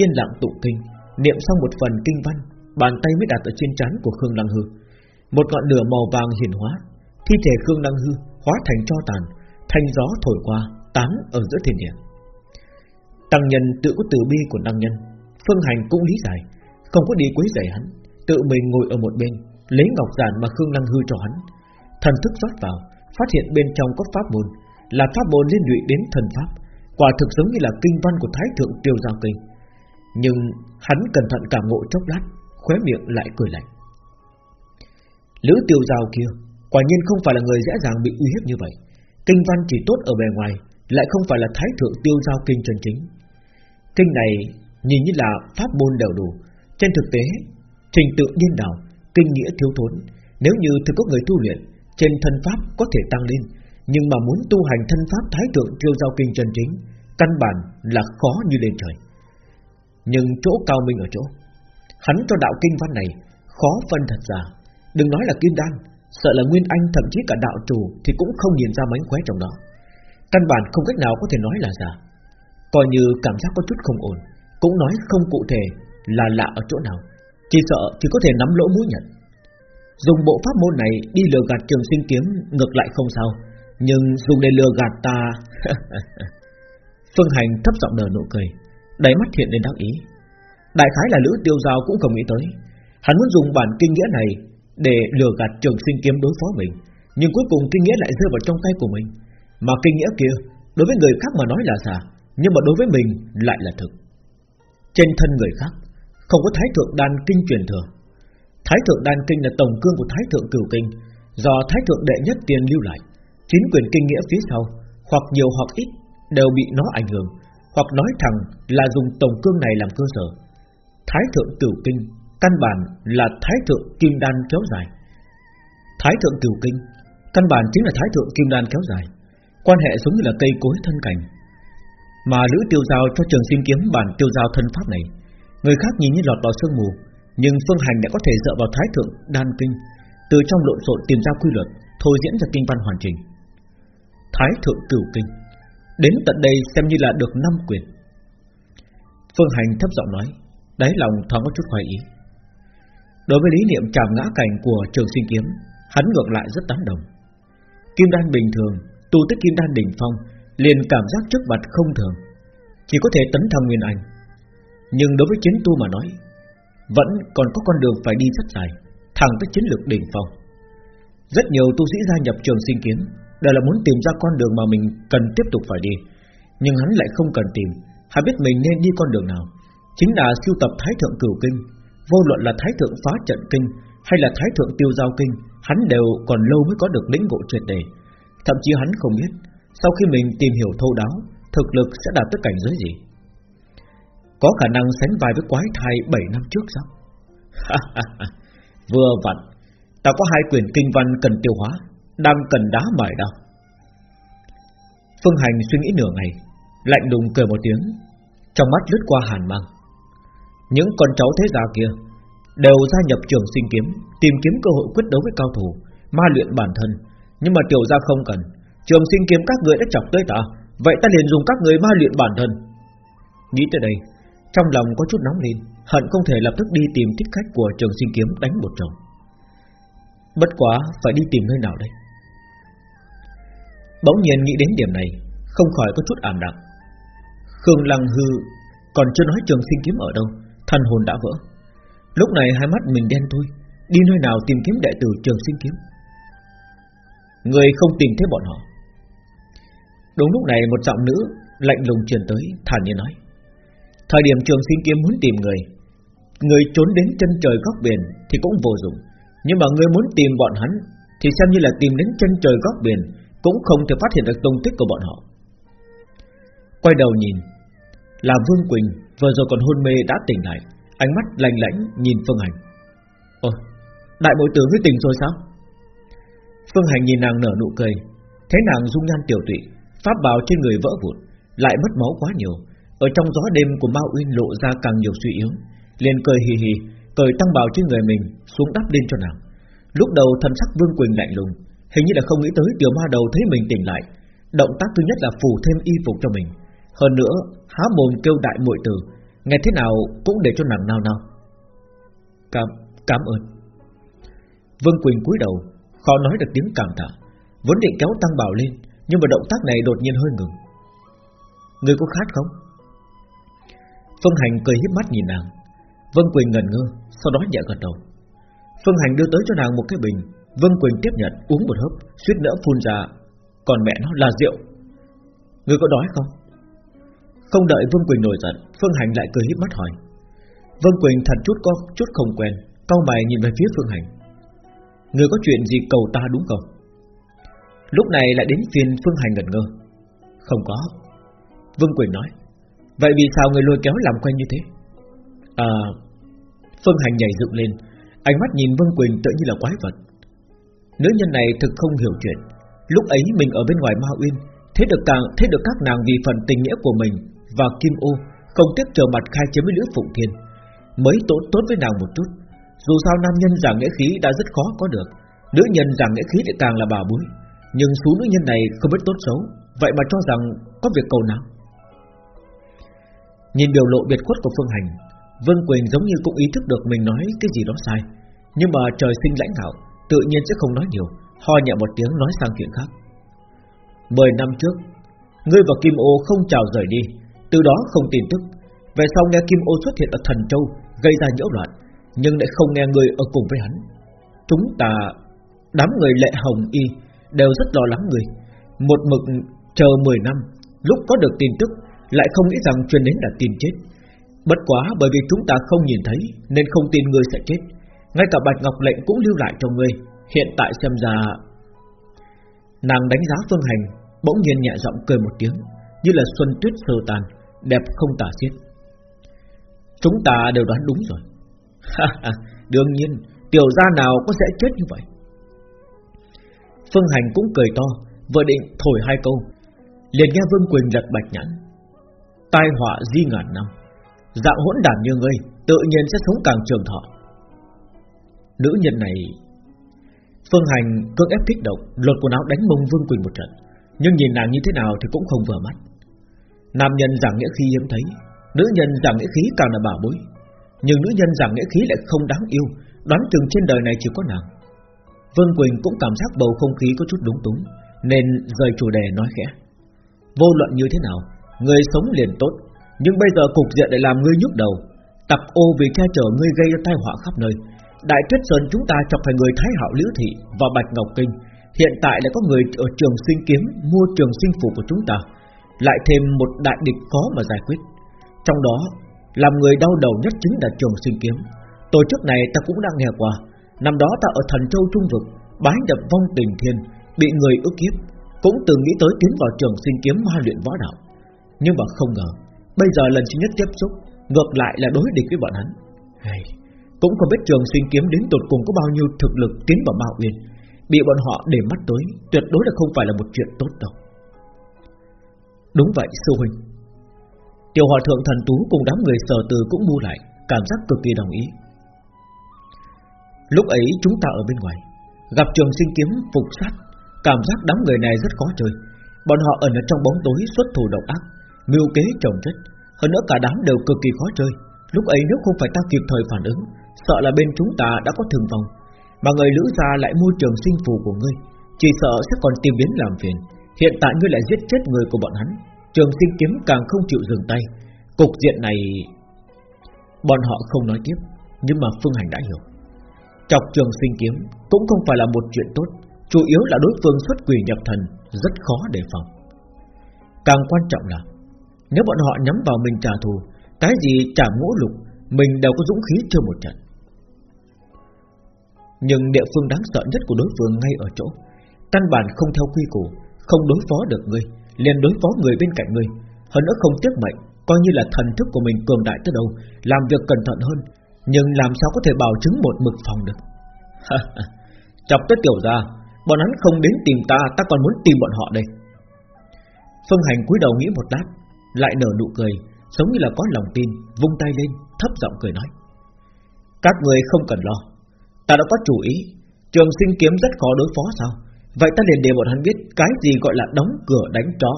[SPEAKER 1] Yên lặng tụng kinh, Niệm xong một phần kinh văn Bàn tay mới đặt ở trên trán của Khương Lăng Hư. Một ngọn lửa màu vàng hiển hóa. Thi thể Khương Lăng Hư hóa thành cho tàn, Thanh gió thổi qua, Tán ở giữa thiên địa. Tăng nhân tự có từ bi của tăng nhân. Phương Hành cũng lý giải, Không có đi quấy rầy hắn, Tự mình ngồi ở một bên, Lấy ngọc giản mà Khương Lăng hư cho hắn. Thần thức rót vào, Phát hiện bên trong có pháp môn, Là pháp môn liên lụy đến thần pháp, Quả thực giống như là kinh văn của Thái Thượng Tiêu Giao Kinh. Nhưng hắn cẩn thận cảm ngộ chốc lát Khóe miệng lại cười lạnh. Lữ Tiêu Giao kia Quả nhiên không phải là người dễ dàng bị uy hiếp như vậy. Kinh văn chỉ tốt ở bề ngoài Lại không phải là Thái Thượng Tiêu Giao Kinh chân chính. Kinh này nhìn như là pháp môn đều đủ. Trên thực tế Trình tự điên đảo, kinh nghĩa thiếu thốn. Nếu như thực có người tu luyện, trên thân pháp có thể tăng lên, nhưng mà muốn tu hành thân pháp thái thượng tiêu giao kinh chân chính, căn bản là khó như lên trời. Nhưng chỗ cao minh ở chỗ, hắn cho đạo kinh văn này khó phân thật giả. Đừng nói là kim đan, sợ là nguyên anh thậm chí cả đạo chủ thì cũng không nhìn ra mánh khóe trong đó. Căn bản không cách nào có thể nói là giả. Coi như cảm giác có chút không ổn, cũng nói không cụ thể là lạ ở chỗ nào. Chỉ sợ chỉ có thể nắm lỗ mũi nhận Dùng bộ pháp môn này đi lừa gạt trường sinh kiếm Ngược lại không sao Nhưng dùng để lừa gạt ta Phương Hành thấp giọng nở nụ cười Đáy mắt hiện lên đắc ý Đại khái là Lữ Tiêu Giao cũng không nghĩ tới. Hắn muốn dùng bản kinh nghĩa này Để lừa gạt trường sinh kiếm đối phó mình, Nhưng cuối cùng kinh nghĩa lại rơi vào trong tay của mình. Mà kinh nghĩa kia, Đối với người khác mà nói là giả, Nhưng mà đối với mình lại là thực. Trên thân người khác, không có Thái Thượng Đan Kinh truyền thừa. Thái Thượng Đan Kinh là tổng cương của Thái Thượng Cửu Kinh, Do Thái Thượng Đệ Nhất Tiên lưu lại. Chính quyền kinh nghĩa phía sau, Hoặc nhiều hoặc ít, đều bị nó ảnh hưởng, Hoặc nói thẳng là dùng tổng cương này làm cơ sở. Thái Thượng Cửu Kinh, Căn bản là Thái Thượng Kim Đan kéo dài. Thái Thượng Cửu Kinh, Căn bản chính là Thái Thượng Kim Đan kéo dài, Quan hệ giống như là cây cối thân cảnh Mà Lữ Tiêu Giao cho trường sinh kiếm bản tiêu giao thân pháp này, Người khác nhìn như lọt vào sương mù, Nhưng Phương Hành đã có thể dựa vào Thái Thượng Đan Kinh, Từ trong lộn xộn tìm ra quy luật, Thôi diễn ra kinh văn hoàn chỉnh. Thái Thượng Cửu Kinh, Đến tận đây xem như là được năm quyền. Phương Hành thấp giọng nói Đáy lòng thoáng có chút hoài ý Đối với lý niệm chạm ngã cảnh của trường sinh kiếm, Hắn ngược lại rất tán đồng. Kim đan bình thường, Tu tới kim đan đỉnh phong, Liền cảm giác trước mặt không thường, Chỉ có thể tấn thăng nguyên anh. Nhưng đối với chiến tu mà nói, Vẫn còn có con đường phải đi rất dài, Thẳng tới chiến lược đỉnh phong. Rất nhiều tu sĩ gia nhập trường sinh kiếm, Đều là muốn tìm ra con đường mà mình cần tiếp tục phải đi, Nhưng hắn lại không cần tìm, Hắn biết mình nên đi con đường nào. Chính là siêu tập Thái Thượng Cửu Kinh. Vô luận là Thái Thượng Phá Trận Kinh Hay là Thái Thượng Tiêu Giao Kinh, Hắn đều còn lâu mới có được lĩnh ngộ triệt đề. Thậm chí hắn không biết, Sau khi mình tìm hiểu thâu đáo, Thực lực sẽ đạt tới cảnh giới gì. Có khả năng sánh vai với quái thai 7 năm trước sao? Vừa vặn, Ta có hai quyển kinh văn cần tiêu hóa, Đang cần đá mài đâu Phương Hành suy nghĩ nửa ngày, Lạnh đùng cười một tiếng, Trong mắt lướt qua hàn mang. Những con cháu thế gia kia Đều gia nhập trường sinh kiếm, Tìm kiếm cơ hội quyết đấu với cao thủ, Ma luyện bản thân. Nhưng mà tiểu gia không cần. Trường sinh kiếm các người đã chọc tới ta, Vậy ta liền dùng các người ma luyện bản thân. Nghĩ tới đây, Trong lòng có chút nóng lên, Hận không thể lập tức đi tìm thích khách của trường sinh kiếm đánh một chồng Bất quá, phải đi tìm nơi nào đây? Bỗng nhiên nghĩ đến điểm này, Không khỏi có chút ảm đạm. Khương Lăng Hư Còn chưa nói trường sinh kiếm ở đâu Thần hồn đã vỡ. Lúc này hai mắt mình đen thôi Đi nơi nào tìm kiếm đệ tử trường sinh kiếm? Người không tìm thấy bọn họ. Đúng lúc này một giọng nữ Lạnh lùng truyền tới, thản nhiên nói, Thời điểm trường sinh kiếm muốn tìm người Người trốn đến chân trời góc biển Thì cũng vô dụng. Nhưng mà người muốn tìm bọn hắn Thì xem như là tìm đến chân trời góc biển Cũng không thể phát hiện được tung tích của bọn họ. Quay đầu nhìn, Là Vương Quỳnh Vừa rồi còn hôn mê đã tỉnh lại Ánh mắt lạnh lãnh nhìn Phương Hành. Ồ Đại bội tử với tình rồi sao? Phương Hành nhìn nàng nở nụ cười Thấy nàng dung nhan tiểu tụy Pháp bào trên người vỡ vụn Lại mất máu quá nhiều. Ở trong gió đêm của Mao Uyên lộ ra càng nhiều suy yếu liền cười hì hì Cởi tăng bào trên người mình xuống đắp lên cho nàng. Lúc đầu thần sắc Vương Quỳnh lạnh lùng Hình như là không nghĩ tới tiểu ma đầu thấy mình tỉnh lại Động tác thứ nhất là phủ thêm y phục cho mình hơn nữa há mồm kêu đại muội tử Nghe thế nào cũng để cho nàng nao nao. Cảm, cảm ơn. Vương Quỳnh cúi đầu Khó nói được tiếng cảm tạ. Vốn định kéo tăng bảo lên Nhưng mà động tác này đột nhiên hơi ngừng. Người có khát không? Phương Hành cười híp mắt nhìn nàng. Vương Quỳnh ngẩn ngơ Sau đó nhẹ gật đầu. Phương Hành đưa tới cho nàng một cái bình. Vương Quỳnh tiếp nhận uống một hớp suýt nữa phun ra. Còn mẹ nó là rượu. Người có đói không? Không đợi Vương Quỳnh nổi giận, Phương Hành lại cười híp mắt hỏi. Vương Quỳnh thật chút có, chút không quen, Cau mày nhìn về phía Phương Hành. Người có chuyện gì cầu ta đúng không? Lúc này lại đến phiên Phương Hành ngẩn ngơ. Không có. Vương Quỳnh nói. Vậy vì sao người lôi kéo làm quen như thế? À Phương Hành nhảy dựng lên, Ánh mắt nhìn Vương Quỳnh tự như là quái vật. Nữ nhân này thực không hiểu chuyện. Lúc ấy mình ở bên ngoài Ma Uyên, Thế được càng, thế được các nàng vì phần tình nghĩa của mình và Kim Ô Không tiếc trở mặt khai chiến với Lữ Phụng Thiên. Mới tốt tốt với nàng một chút, Dù sao nam nhân giảng nghĩa khí đã rất khó có được, Nữ nhân giảng nghĩa khí thì càng là bà bối. Nhưng số nữ nhân này không biết tốt xấu, Vậy mà cho rằng có việc cầu nào Nhìn biểu lộ biệt khuất của Phương Hành, Vương Quỳnh giống như cũng ý thức được mình nói cái gì đó sai. Nhưng mà trời sinh lãnh đạo, Tự nhiên sẽ không nói nhiều, Ho nhẹ một tiếng nói sang chuyện khác. Mười năm trước, Ngươi và Kim Ô không chào rời đi từ đó không tin tức. Về sau nghe Kim Ô xuất hiện ở Thần Châu, Gây ra nhiễu loạn, Nhưng lại không nghe người ở cùng với hắn. Chúng ta, Đám người lệ hồng y, Đều rất lo lắng người. Một mực chờ 10 năm, Lúc có được tin tức, Lại không nghĩ rằng truyền đến là tin chết. Bất quá bởi vì chúng ta không nhìn thấy, Nên không tin người sẽ chết. Ngay cả Bạch Ngọc lệnh cũng lưu lại cho ngươi Hiện tại xem ra, Nàng đánh giá Phương Hành, Bỗng nhiên nhẹ giọng cười một tiếng, Như là xuân tuyết sơ tàn. Đẹp không tả xiết. Chúng ta đều đoán đúng rồi. Đương nhiên, Tiểu gia nào có sẽ chết như vậy? Phương Hành cũng cười to, Vừa định thổi hai câu. Liền nghe Vương Quỳnh giật bạch nhãn. Tai họa di ngàn năm. Dạng hỗn đản như ngươi, Tự nhiên sẽ sống càng trường thọ. Nữ nhân này, Phương Hành cưỡng ép kích động, Lột quần áo đánh mông Vương Quỳnh một trận. Nhưng nhìn nàng như thế nào thì cũng không vừa mắt. Nam nhân giảng nghĩa khí hiếm thấy, Nữ nhân giảng nghĩa khí càng là bảo bối. Nhưng nữ nhân giảng nghĩa khí lại không đáng yêu, Đoán chừng trên đời này chỉ có nàng. Vương Quỳnh cũng cảm giác bầu không khí có chút đúng túng, Nên rời chủ đề nói khẽ. Vô luận như thế nào, Người sống liền tốt, Nhưng bây giờ cục diện lại làm ngươi nhức đầu. Tập ô vì che chở ngươi gây ra tai họa khắp nơi. Đại Tuyết Sơn chúng ta chọc phải người Thái Hạo Liễu Thị và Bạch Ngọc Kinh. Hiện tại lại có người ở trường sinh kiếm, Mua trường sinh phủ của chúng ta. Lại thêm một đại địch khó mà giải quyết. Trong đó Làm người đau đầu nhất chính là trường sinh kiếm. Tổ chức này ta cũng đang nghe qua. Năm đó ta ở thần châu trung vực Bái nhập vong tình thiên Bị người ức hiếp Cũng từng nghĩ tới tiến vào trường sinh kiếm ma luyện võ đạo. Nhưng mà không ngờ Bây giờ lần thứ nhất tiếp xúc Ngược lại là đối địch với bọn hắn. Hay, Cũng không biết trường sinh kiếm đến tột cùng có bao nhiêu thực lực tiến vào ma uyên. Bị bọn họ để mắt tới Tuyệt đối là không phải là một chuyện tốt đâu. Đúng vậy, sư huynh. Tiểu hòa thượng thần tú cùng đám người sở từ cũng mua lại, Cảm giác cực kỳ đồng ý. Lúc ấy chúng ta ở bên ngoài, Gặp trường sinh kiếm phục sát, Cảm giác đám người này rất khó chơi. Bọn họ ẩn ở trong bóng tối xuất thủ độc ác, Mưu kế trồng chất. Hơn nữa cả đám đều cực kỳ khó chơi. Lúc ấy nếu không phải ta kịp thời phản ứng, Sợ là bên chúng ta đã có thường vong. Mà người lữ gia lại mua trường sinh phù của ngươi, Chỉ sợ sẽ còn tìm đến làm phiền. Hiện tại ngươi lại giết chết người của bọn hắn. Trường sinh kiếm càng không chịu dừng tay. Cục diện này, Bọn họ không nói tiếp, Nhưng mà Phương Hành đã hiểu. Chọc trường sinh kiếm Cũng không phải là một chuyện tốt, Chủ yếu là đối phương xuất quỷ nhập thần, Rất khó đề phòng. Càng quan trọng là, Nếu bọn họ nhắm vào mình trả thù, Cái gì trả ngũ lục, Mình đều có dũng khí chơi một trận. Nhưng địa phương đáng sợ nhất của đối phương ngay ở chỗ, Căn bản không theo quy củ không đối phó được ngươi, liền đối phó người bên cạnh ngươi. Hơn nữa không tiếc mệnh, Coi như là thần thức của mình cường đại tới đâu, Làm việc cẩn thận hơn, Nhưng làm sao có thể bảo chứng một mực phòng được? Chọc tới tiểu gia, Bọn hắn không đến tìm ta Ta còn muốn tìm bọn họ đây. Phương Hành cúi đầu nghĩ một lát, Lại nở nụ cười, Giống như là có lòng tin, Vung tay lên, thấp giọng cười nói. Các người không cần lo, Ta đã có chủ ý, Trường sinh kiếm rất khó đối phó sao? Vậy ta liền để bọn hắn biết Cái gì gọi là đóng cửa đánh chó.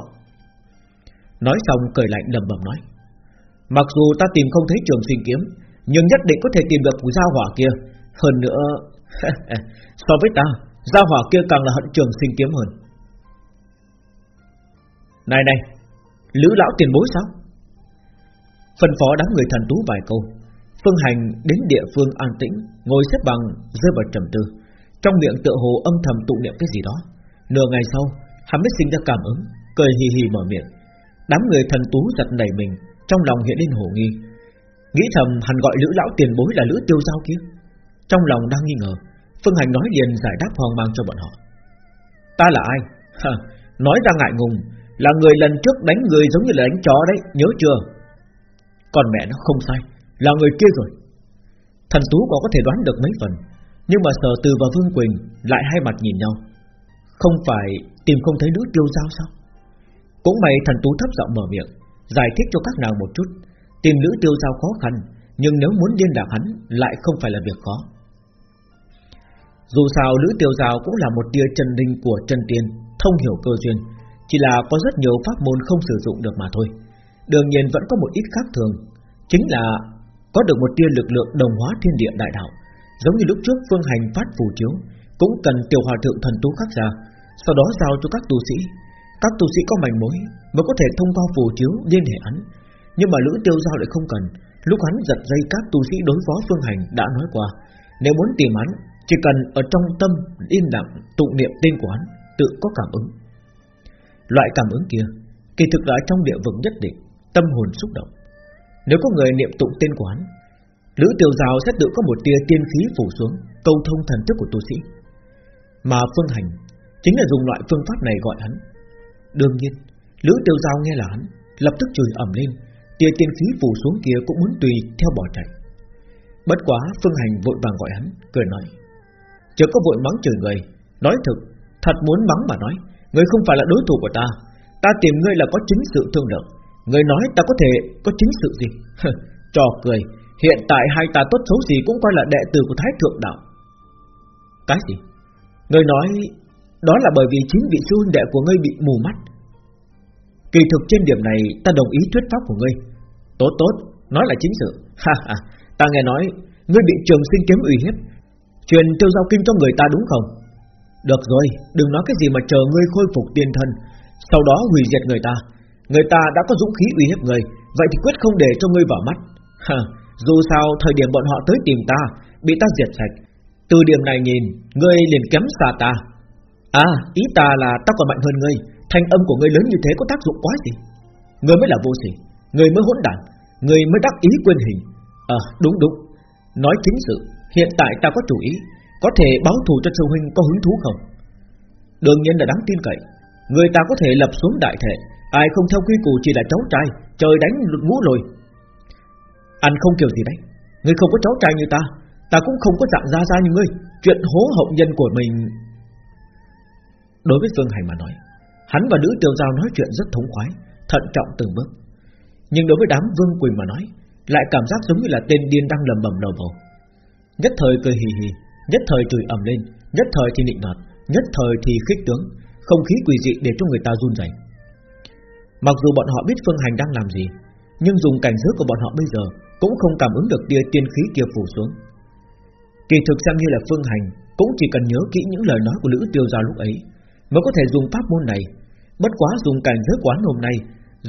[SPEAKER 1] Nói xong cười lạnh lầm bầm nói, Mặc dù ta tìm không thấy trường sinh kiếm, Nhưng nhất định có thể tìm được gia hỏa kia. Hơn nữa, So với ta, Gia hỏa kia càng là hận trường sinh kiếm hơn. Này này, Lữ lão tiền bối sao? Phân phó đám người thần tú vài câu. Phương hành đến địa phương an tĩnh, Ngồi xếp bằng rơi vào trầm tư. Trong miệng tựa hồ âm thầm tụ niệm cái gì đó. Nửa ngày sau Hắn mới sinh ra cảm ứng Cười hì hì mở miệng. Đám người thần tú giật nảy mình Trong lòng hiện lên hồ nghi. Nghĩ thầm hắn gọi lữ lão tiền bối là lữ tiêu giao kia. Trong lòng đang nghi ngờ Phương Hành nói liền giải đáp hoang mang cho bọn họ. Ta là ai? Ha, Nói ra ngại ngùng Là người lần trước đánh người giống như là đánh chó đấy Nhớ chưa? Còn mẹ nó không sai Là người kia rồi. Thần Tú có có thể đoán được mấy phần. Nhưng mà Sở Từ và Vương Quỳnh Lại hai mặt nhìn nhau. Không phải tìm không thấy nữ tiêu giao sao? Cũng may thần tú thấp giọng mở miệng, Giải thích cho các nàng một chút. Tìm nữ tiêu giao khó khăn, Nhưng nếu muốn liên lạc hắn Lại không phải là việc khó. Dù sao nữ tiêu giao cũng là một tia chân linh của chân tiên, Thông hiểu cơ duyên, Chỉ là có rất nhiều pháp môn không sử dụng được mà thôi. Đương nhiên vẫn có một ít khác thường, Chính là Có được một tia lực lượng đồng hóa thiên địa đại đạo Giống như lúc trước phương hành phát phù chiếu, Cũng cần tiểu hòa thượng thần tú khắc ra, Sau đó giao cho các tu sĩ. Các tu sĩ có mảnh mối Mới có thể thông qua phù chiếu liên hệ hắn. Nhưng mà Lữ Tiêu Giao lại không cần. Lúc hắn giật dây các tu sĩ đối phó phương hành đã nói qua, Nếu muốn tìm hắn, Chỉ cần ở trong tâm yên lặng tụng niệm tên của hắn, Tự có cảm ứng. Loại cảm ứng kia, Kỳ thực là trong địa vực nhất định, Tâm hồn xúc động. Nếu có người niệm tụng tên của hắn Lữ Tiêu Giao sẽ tự có một tia tiên khí phủ xuống Câu thông thần thức của tu sĩ. Mà phương hành Chính là dùng loại phương pháp này gọi hắn. Đương nhiên, Lữ tiêu giao nghe là hắn, Lập tức chửi ẩm lên, Tia tiên khí phủ xuống kia cũng muốn tùy theo bỏ chạy. Bất quá Phương Hành vội vàng gọi hắn, Cười nói Chưa có vội mắng chửi người. Nói thực, Thật muốn mắng mà nói, Người không phải là đối thủ của ta. Ta tìm ngươi là có chính sự thương lượng. Người nói ta có thể có chính sự gì? Trò cười. Hiện tại hai ta tốt xấu gì cũng coi là đệ tử của Thái Thượng Đạo. Cái gì? Người nói đó là bởi vì chính vị sư huynh đệ của ngươi bị mù mắt. Kỳ thực trên điểm này Ta đồng ý thuyết pháp của ngươi. Tốt tốt, nói là chính sự. Ha ha, ta nghe nói Ngươi bị trường sinh kiếm uy hiếp. Truyền tiêu giao kinh cho người ta đúng không? Được rồi, đừng nói cái gì mà chờ ngươi khôi phục tiên thân Sau đó hủy diệt người ta. Người ta đã có dũng khí uy hiếp người Vậy thì quyết không để cho ngươi vào mắt. Ha, dù sao, thời điểm bọn họ tới tìm ta, Bị ta diệt sạch. Từ điểm này nhìn, Ngươi liền kém xa ta. À ý ta là ta còn mạnh hơn ngươi. Thanh âm của ngươi lớn như thế có tác dụng quá gì? Ngươi mới là vô sỉ. Ngươi mới hỗn đản. Ngươi mới đắc ý quên hình. À đúng đúng. Nói chính sự, Hiện tại ta có chủ ý. Có thể báo thù cho sư huynh có hứng thú không? Đương nhiên là đáng tin cậy. Người ta có thể lập xuống đại thể. Ai không theo quy củ chỉ là cháu trai, Trời đánh ngũ rồi. Ăn không kiểu gì đấy. Ngươi không có cháu trai như ta Ta cũng không có dạng ra ra như ngươi. Chuyện hố hậu nhân của mình. Đối với Phương Hành mà nói, Hắn và nữ tiêu giao nói chuyện rất thống khoái, Thận trọng từng bước. Nhưng đối với đám vương quỳnh mà nói, Lại cảm giác giống như là tên điên đang lầm bầm đầu bầu. Nhất thời cười hì hì, Nhất thời chửi ầm lên, Nhất thời thì nịnh nọt, Nhất thời thì khích tướng. Không khí quỷ dị để cho người ta run rẩy. Mặc dù bọn họ biết Phương Hành đang làm gì, Nhưng dùng cảnh giới của bọn họ bây giờ cũng không cảm ứng được tia tiên khí kia phủ xuống. Kỳ thực xem như là Phương Hành Cũng chỉ cần nhớ kỹ những lời nói của Lữ Tiêu Giao lúc ấy Mới có thể dùng pháp môn này. Bất quá dùng cảnh giới quán hôm nay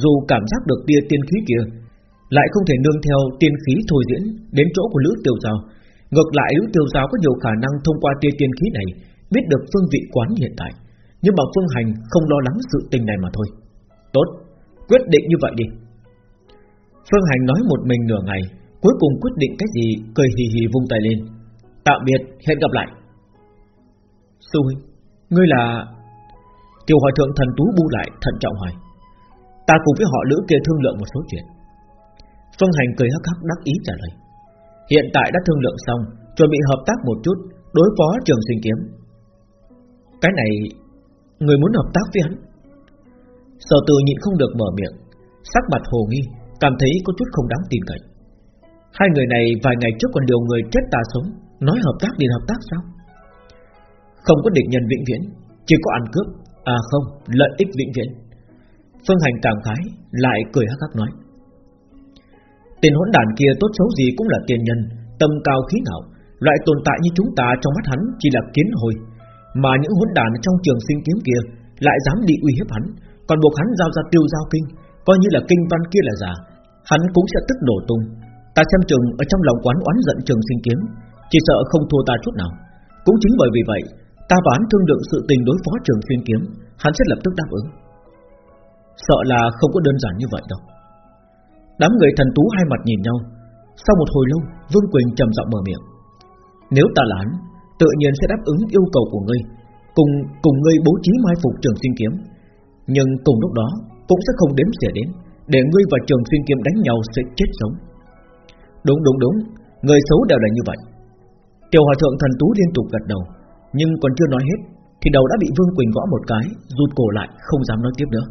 [SPEAKER 1] Dù cảm giác được tia tiên khí kia Lại không thể nương theo tiên khí thôi diễn Đến chỗ của Lữ Tiêu Giao. Ngược lại Lữ Tiêu Giao có nhiều khả năng Thông qua tia tiên khí này Biết được phương vị quán hiện tại Nhưng mà Phương Hành không lo lắng sự tình này mà thôi. Tốt, quyết định như vậy đi. Phương Hành nói một mình nửa ngày Cuối cùng quyết định cái gì Cười hì hì vung tay lên. Tạm biệt, hẹn gặp lại. Sư huynh Ngươi là Tiểu hòa thượng thần tú bu lại thận trọng hỏi Ta cùng với họ lữ kia thương lượng một số chuyện. Phương Hành cười hắc hắc đắc ý trả lời. Hiện tại đã thương lượng xong Chuẩn bị hợp tác một chút Đối phó trường sinh kiếm. Cái này Người muốn hợp tác với hắn? Sở từ nhịn không được mở miệng Sắc mặt hồ nghi. Cảm thấy có chút không đáng tin cậy Hai người này vài ngày trước còn điều người chết ta sống Nói hợp tác thì hợp tác sao? Không có địch nhân vĩnh viễn Chỉ có ăn cướp À không, lợi ích vĩnh viễn. Phương Hành cảm khái Lại cười hắc hắc nói. Tiền hỗn đàn kia tốt xấu gì cũng là tiền nhân Tâm cao khí ngạo Loại tồn tại như chúng ta trong mắt hắn Chỉ là kiến hồi. Mà những hỗn đàn trong trường sinh kiếm kia Lại dám đi uy hiếp hắn Còn buộc hắn giao ra tiêu giao kinh Coi như là kinh văn kia là giả. Hắn cũng sẽ tức đổ tung. Ta xem chừng ở trong lòng quán oán giận trường sinh kiếm, Chỉ sợ không thua ta chút nào. Cũng chính bởi vì vậy, Ta và hắn thương lượng sự tình đối phó trường xuyên kiếm, Hắn sẽ lập tức đáp ứng. Sợ là không có đơn giản như vậy đâu. Đám người thần tú hai mặt nhìn nhau. Sau một hồi lâu, Vương Quỳnh trầm giọng mở miệng. Nếu ta là hắn, Tự nhiên sẽ đáp ứng yêu cầu của ngươi, Cùng cùng ngươi bố trí mai phục trường xuyên kiếm. Nhưng cùng lúc đó, Cũng sẽ không đếm xỉa đến. Để ngươi và trường xuyên kiếm đánh nhau sẽ chết sống. Đúng đúng đúng. Người xấu đều là như vậy. Tiểu hòa thượng thần tú liên tục gật đầu. Nhưng còn chưa nói hết, Thì đầu đã bị Vương Quỳnh gõ một cái, Rụt cổ lại, không dám nói tiếp nữa.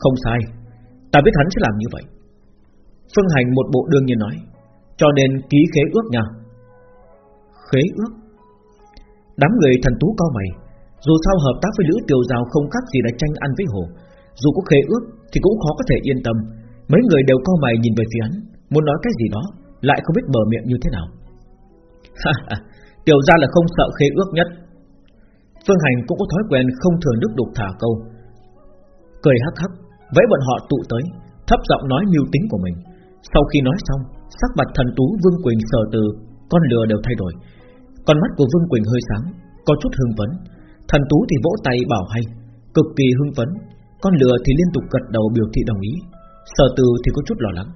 [SPEAKER 1] Không sai. Ta biết hắn sẽ làm như vậy. Phương Hành một bộ đương nhiên nói. Cho nên ký khế ước nha. Khế ước? Đám người thần tú cao mày. Dù sao hợp tác với Lữ Tiểu Giao không khác gì đã tranh ăn với hồ. Dù có khế ước Thì cũng khó có thể yên tâm. Mấy người đều cao mày nhìn về phía hắn, Muốn nói cái gì đó, Lại không biết mở miệng như thế nào. Tiểu ra là không sợ khế ước nhất. Phương Hành cũng có thói quen không thừa nước đục thả câu. Cười hắc hắc, Vẫy bọn họ tụ tới, Thấp giọng nói mưu tính của mình. Sau khi nói xong, Sắc mặt thần tú Vương Quỳnh sờ từ, Con lừa đều thay đổi. Con mắt của Vương Quỳnh hơi sáng, Có chút hưng phấn. Thần tú thì vỗ tay bảo hay, Cực kỳ hưng phấn. Con lừa thì liên tục gật đầu biểu thị đồng ý. Sở từ thì có chút lo lắng.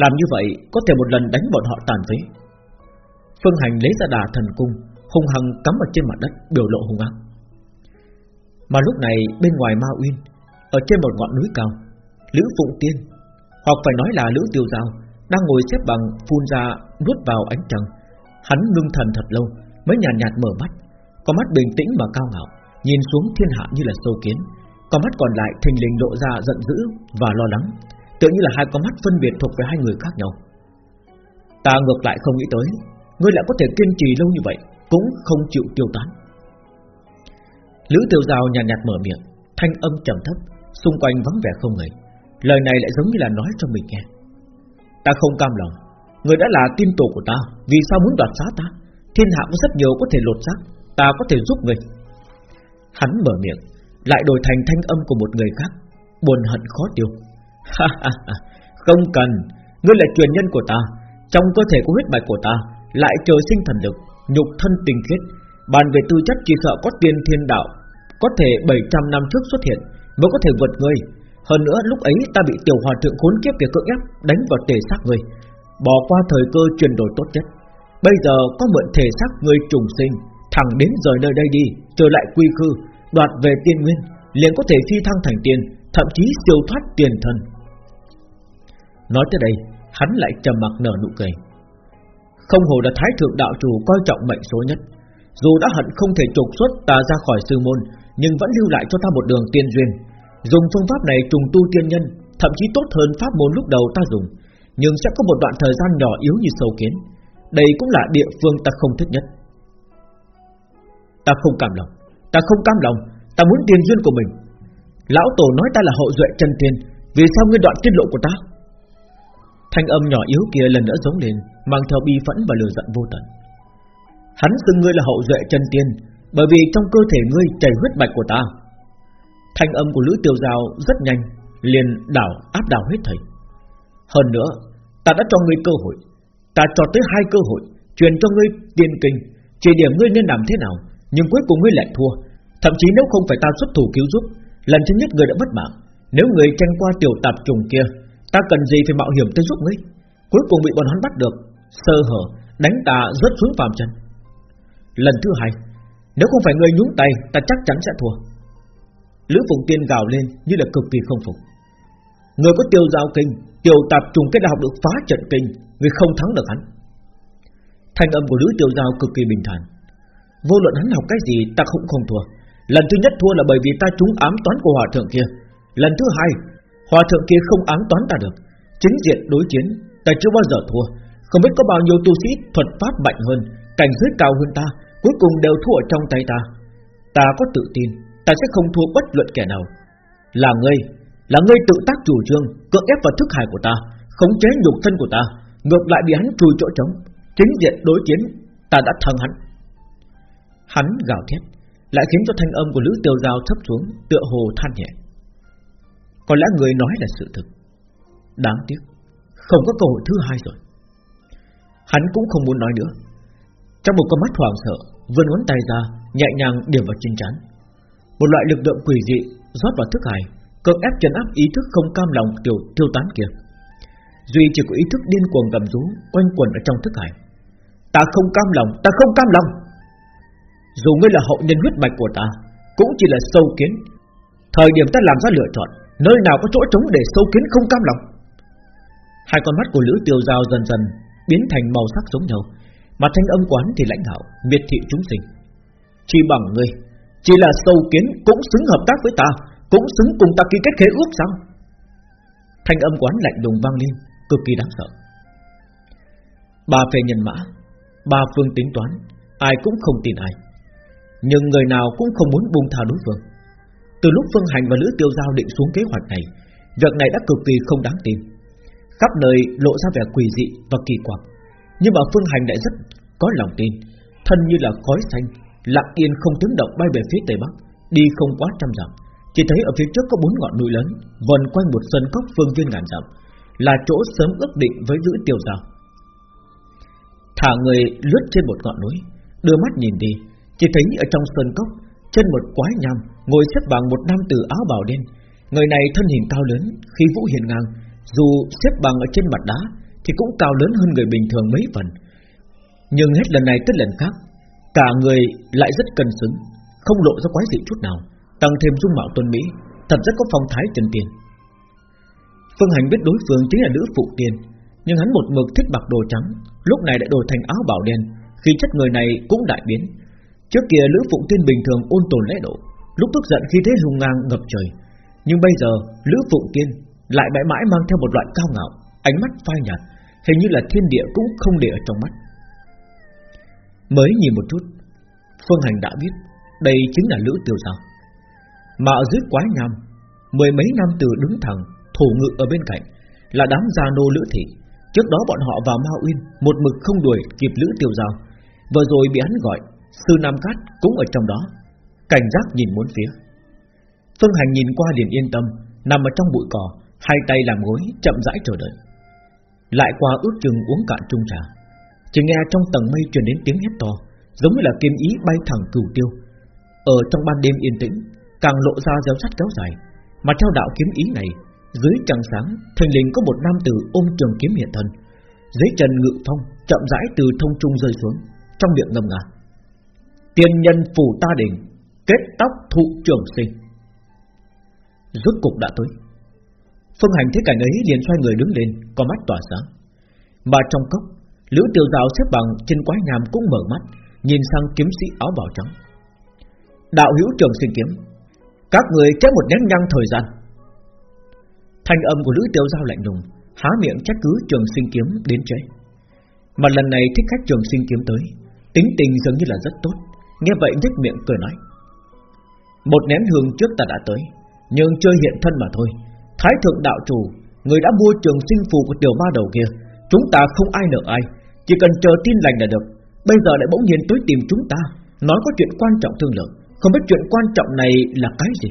[SPEAKER 1] Làm như vậy có thể một lần đánh bọn họ tàn phế. Phương Hành lấy ra đà thần cung Hung hăng cắm ở trên mặt đất Biểu lộ hung ác. Mà lúc này bên ngoài Ma Uyên Ở trên một ngọn núi cao Lữ Phụng Tiên Hoặc phải nói là Lữ Tiêu Giao Đang ngồi xếp bằng phun ra nuốt vào ánh trăng. Hắn ngưng thần thật lâu Mới nhàn nhạt, nhạt mở mắt có mắt bình tĩnh mà cao ngạo Nhìn xuống thiên hạ như là sâu kiến. Con mắt còn lại thình lình lộ ra giận dữ và lo lắng Tự như là hai con mắt phân biệt thuộc về hai người khác nhau. Ta ngược lại không nghĩ tới Ngươi lại có thể kiên trì lâu như vậy Cũng không chịu tiêu tán. Lữ tiêu giao nhàn nhạt, nhạt mở miệng Thanh âm trầm thấp Xung quanh vắng vẻ không người Lời này lại giống như là nói cho mình nghe. Ta không cam lòng Người đã là tin tổ của ta Vì sao muốn đoạt xá ta? Thiên hạ có rất nhiều có thể lột xác Ta có thể giúp người. Hắn mở miệng lại đổi thành thanh âm của một người khác Buồn hận khó tiêu. Không cần Ngươi là truyền nhân của ta Trong cơ thể có huyết mạch của ta lại trời sinh thần lực, nhục thân tình khiết, bàn về tư chất chỉ sợ có tiên thiên đạo, có thể 700 năm trước xuất hiện mới có thể vượt ngươi. Hơn nữa lúc ấy ta bị tiểu hòa thượng khốn kiếp kia cưỡng ép đánh vào thể xác ngươi, bỏ qua thời cơ chuyển đổi tốt nhất. Bây giờ có mượn thể xác ngươi trùng sinh Thẳng đến rời nơi đây đi Trở lại quy khư. Đoạt về tiên nguyên, liền có thể phi thăng thành tiên, Thậm chí siêu thoát tiền thân. Nói tới đây, Hắn lại trầm mặc nở nụ cười. Không hồ là thái thượng đạo chủ coi trọng mệnh số nhất. Dù đã hận không thể trục xuất ta ra khỏi sư môn, Nhưng vẫn lưu lại cho ta một đường tiên duyên. Dùng phương pháp này trùng tu tiên nhân, Thậm chí tốt hơn pháp môn lúc đầu ta dùng, Nhưng sẽ có một đoạn thời gian nhỏ yếu như sâu kiến. Đây cũng là địa phương ta không thích nhất. Ta không cảm động. Ta không cam lòng, Ta muốn tiền duyên của mình. Lão Tổ nói ta là hậu duệ chân tiên, Vì sao ngươi đoạn tiết lộ của ta? Thanh âm nhỏ yếu kia lần nữa giống lên, Mang theo bi phẫn và lửa giận vô tận. Hắn xưng ngươi là hậu duệ chân tiên, Bởi vì trong cơ thể ngươi chảy huyết mạch của ta. Thanh âm của Lữ Tiêu Giao rất nhanh, liền đảo áp đảo hết thầy Hơn nữa, Ta đã cho ngươi cơ hội, Ta cho tới hai cơ hội, Truyền cho ngươi tiên kinh, Chỉ điểm ngươi nên làm thế nào nhưng cuối cùng ngươi lại thua. Thậm chí nếu không phải ta xuất thủ cứu giúp, Lần thứ nhất ngươi đã mất mạng. Nếu ngươi tranh qua tiểu tạp trùng kia, Ta cần gì phải mạo hiểm tới giúp ngươi? Cuối cùng bị bọn hắn bắt được, Sơ hở, đánh ta rớt xuống phàm chân Lần thứ hai, Nếu không phải ngươi nhúng tay, Ta chắc chắn sẽ thua. Lữ Phụng Tiên gào lên như là cực kỳ không phục. Người có tiêu giao kinh, Tiểu tạp trùng cái học được phá trận kinh Người không thắng được hắn. Thanh âm của Lữ Tiêu Giao cực kỳ bình thản. Vô luận hắn học cái gì, ta cũng không thua. Lần thứ nhất thua là bởi vì ta trúng ám toán của hòa thượng kia. Lần thứ hai, Hòa thượng kia không ám toán ta được. Chính diện đối chiến, Ta chưa bao giờ thua. Không biết có bao nhiêu tu sĩ thuật pháp mạnh hơn, Cảnh giới cao hơn ta, Cuối cùng đều thua ở trong tay ta. Ta có tự tin, Ta sẽ không thua bất luận kẻ nào. Là ngươi Là ngươi tự tác chủ trương, Cưỡng ép vào thức hải của ta, Khống chế nhục thân của ta. Ngược lại bị hắn chui chỗ trống. Chính diện đối chiến, Ta đã thắng hắn. Hắn gào thét Lại khiến cho thanh âm của Lữ Tiêu Giao thấp xuống Tựa hồ than nhẹ. Có lẽ người nói là sự thực. Đáng tiếc Không có cơ hội thứ hai rồi. Hắn cũng không muốn nói nữa. Trong một con mắt hoảng sợ Vươn ngón tay ra Nhẹ nhàng điểm vào trên trán. Một loại lực lượng quỷ dị rót vào thức hải Cưỡng ép trấn áp ý thức không cam lòng tiêu tiêu tán kia. Duy chỉ có ý thức điên cuồng gầm rú Quanh quẩn ở trong thức hải. Ta không cam lòng, ta không cam lòng. Dù ngươi là hậu nhân huyết mạch của ta, Cũng chỉ là sâu kiến. Thời điểm ta làm ra lựa chọn, Nơi nào có chỗ trống để sâu kiến không cam lòng? Hai con mắt của Lữ Tiêu Giao dần dần Biến thành màu sắc giống nhau, Mà thanh âm quán thì lãnh đạo, Miệt thị chúng sinh. Chỉ bằng ngươi, Chỉ là sâu kiến cũng xứng hợp tác với ta, Cũng xứng cùng ta ký kết khế ước sao? Thanh âm quán lạnh đùng vang lên, Cực kỳ đáng sợ. Ba phê nhân mã, Ba phương tính toán, Ai cũng không tin ai. Nhưng người nào cũng không muốn buông tha đối phương. Từ lúc Phương Hành và Lữ Tiêu Giao định xuống kế hoạch này, Việc này đã cực kỳ không đáng tin. Khắp nơi lộ ra vẻ quỷ dị và kỳ quặc. Nhưng mà Phương Hành lại rất có lòng tin. Thân như là khói xanh, Lặng yên không tiếng động bay về phía Tây Bắc, Đi không quá trăm dặm. Chỉ thấy ở phía trước có bốn ngọn núi lớn, Vần quanh một sân cốc phương viên ngàn dặm, Là chỗ sớm ước định với Lữ Tiêu Giao. Thả người lướt trên một ngọn núi, Đưa mắt nhìn đi. Chỉ thấy ở trong sân cốc, Chân một quái nhằm Ngồi xếp bằng một nam tử áo bào đen. Người này thân hình cao lớn Khi vũ hiền ngang. Dù xếp bằng ở trên mặt đá, Thì cũng cao lớn hơn người bình thường mấy phần. Nhưng hết lần này tới lần khác, Cả người lại rất cân xứng, Không lộ ra quái dị chút nào, Tăng thêm dung mạo tuân mỹ, Thật rất có phong thái trần tiền Phương Hành biết đối phương chính là nữ phụ tiền Nhưng hắn một mực thích mặc đồ trắng, Lúc này đã đổi thành áo bảo đen Khi chất người này cũng đại biến. Trước kia Lữ Phụng thiên bình thường ôn tồn lễ độ, Lúc tức giận khi thế hùng ngang ngập trời. Nhưng bây giờ, Lữ Phụng thiên Lại mãi mãi mang theo một loại cao ngạo, Ánh mắt phai nhạt, Hình như là thiên địa cũng không để ở trong mắt. Mới nhìn một chút, Phương Hành đã biết Đây chính là Lữ Tiêu Giao. Mà ở dưới quái nham, Mười mấy năm từ đứng thẳng Thủ ngự ở bên cạnh, Là đám gia nô Lữ Thị. Trước đó bọn họ vào Ma Uyên, Một mực không đuổi kịp Lữ Tiêu Giao. Vừa rồi bị hắn gọi Sư Nam Cát cũng ở trong đó, Cảnh giác nhìn muốn phía. Phương Hành nhìn qua liền yên tâm, Nằm ở trong bụi cỏ, Hai tay làm gối, chậm rãi chờ đợi. Lại qua ước chừng uống cạn chung trà, Chỉ nghe trong tầng mây truyền đến tiếng hét to, Giống như là kim ý bay thẳng cửu tiêu. Ở trong ban đêm yên tĩnh, Càng lộ ra giáo sắt kéo dài, Mà theo đạo kiếm ý này, Dưới trăng sáng Thành linh có một nam tử ôm trường kiếm hiện thân. Dưới chân ngự phong, Chậm rãi từ thông trung rơi xuống, Trong miệng ngầm ngà Tiên nhân phủ ta đỉnh Kết tóc thụ trường sinh. Rốt cục đã tới. Phương hành thấy cảnh ấy liền xoay người đứng lên Có mắt tỏa sáng. Mà trong cốc, Lữ tiểu giáo xếp bằng trên quái nhàm cũng mở mắt, Nhìn sang kiếm sĩ áo bào trắng. Đạo hữu trường sinh kiếm, Các người chết một nén nhang thời gian. Thanh âm của Lữ Tiêu Giao lạnh lùng, Há miệng trách cứ trường sinh kiếm đến trễ. Mà lần này thích khách trường sinh kiếm tới, Tính tình dường như là rất tốt. Nghe vậy nhếch miệng cười nói Một nén hương trước ta đã tới Nhưng chơi hiện thân mà thôi. Thái thượng đạo chủ Người đã mua trường sinh phù của tiểu ma đầu kia Chúng ta không ai nợ ai Chỉ cần chờ tin lành là được. Bây giờ lại bỗng nhiên tới tìm chúng ta Nói có chuyện quan trọng thương lượng Không biết chuyện quan trọng này là cái gì?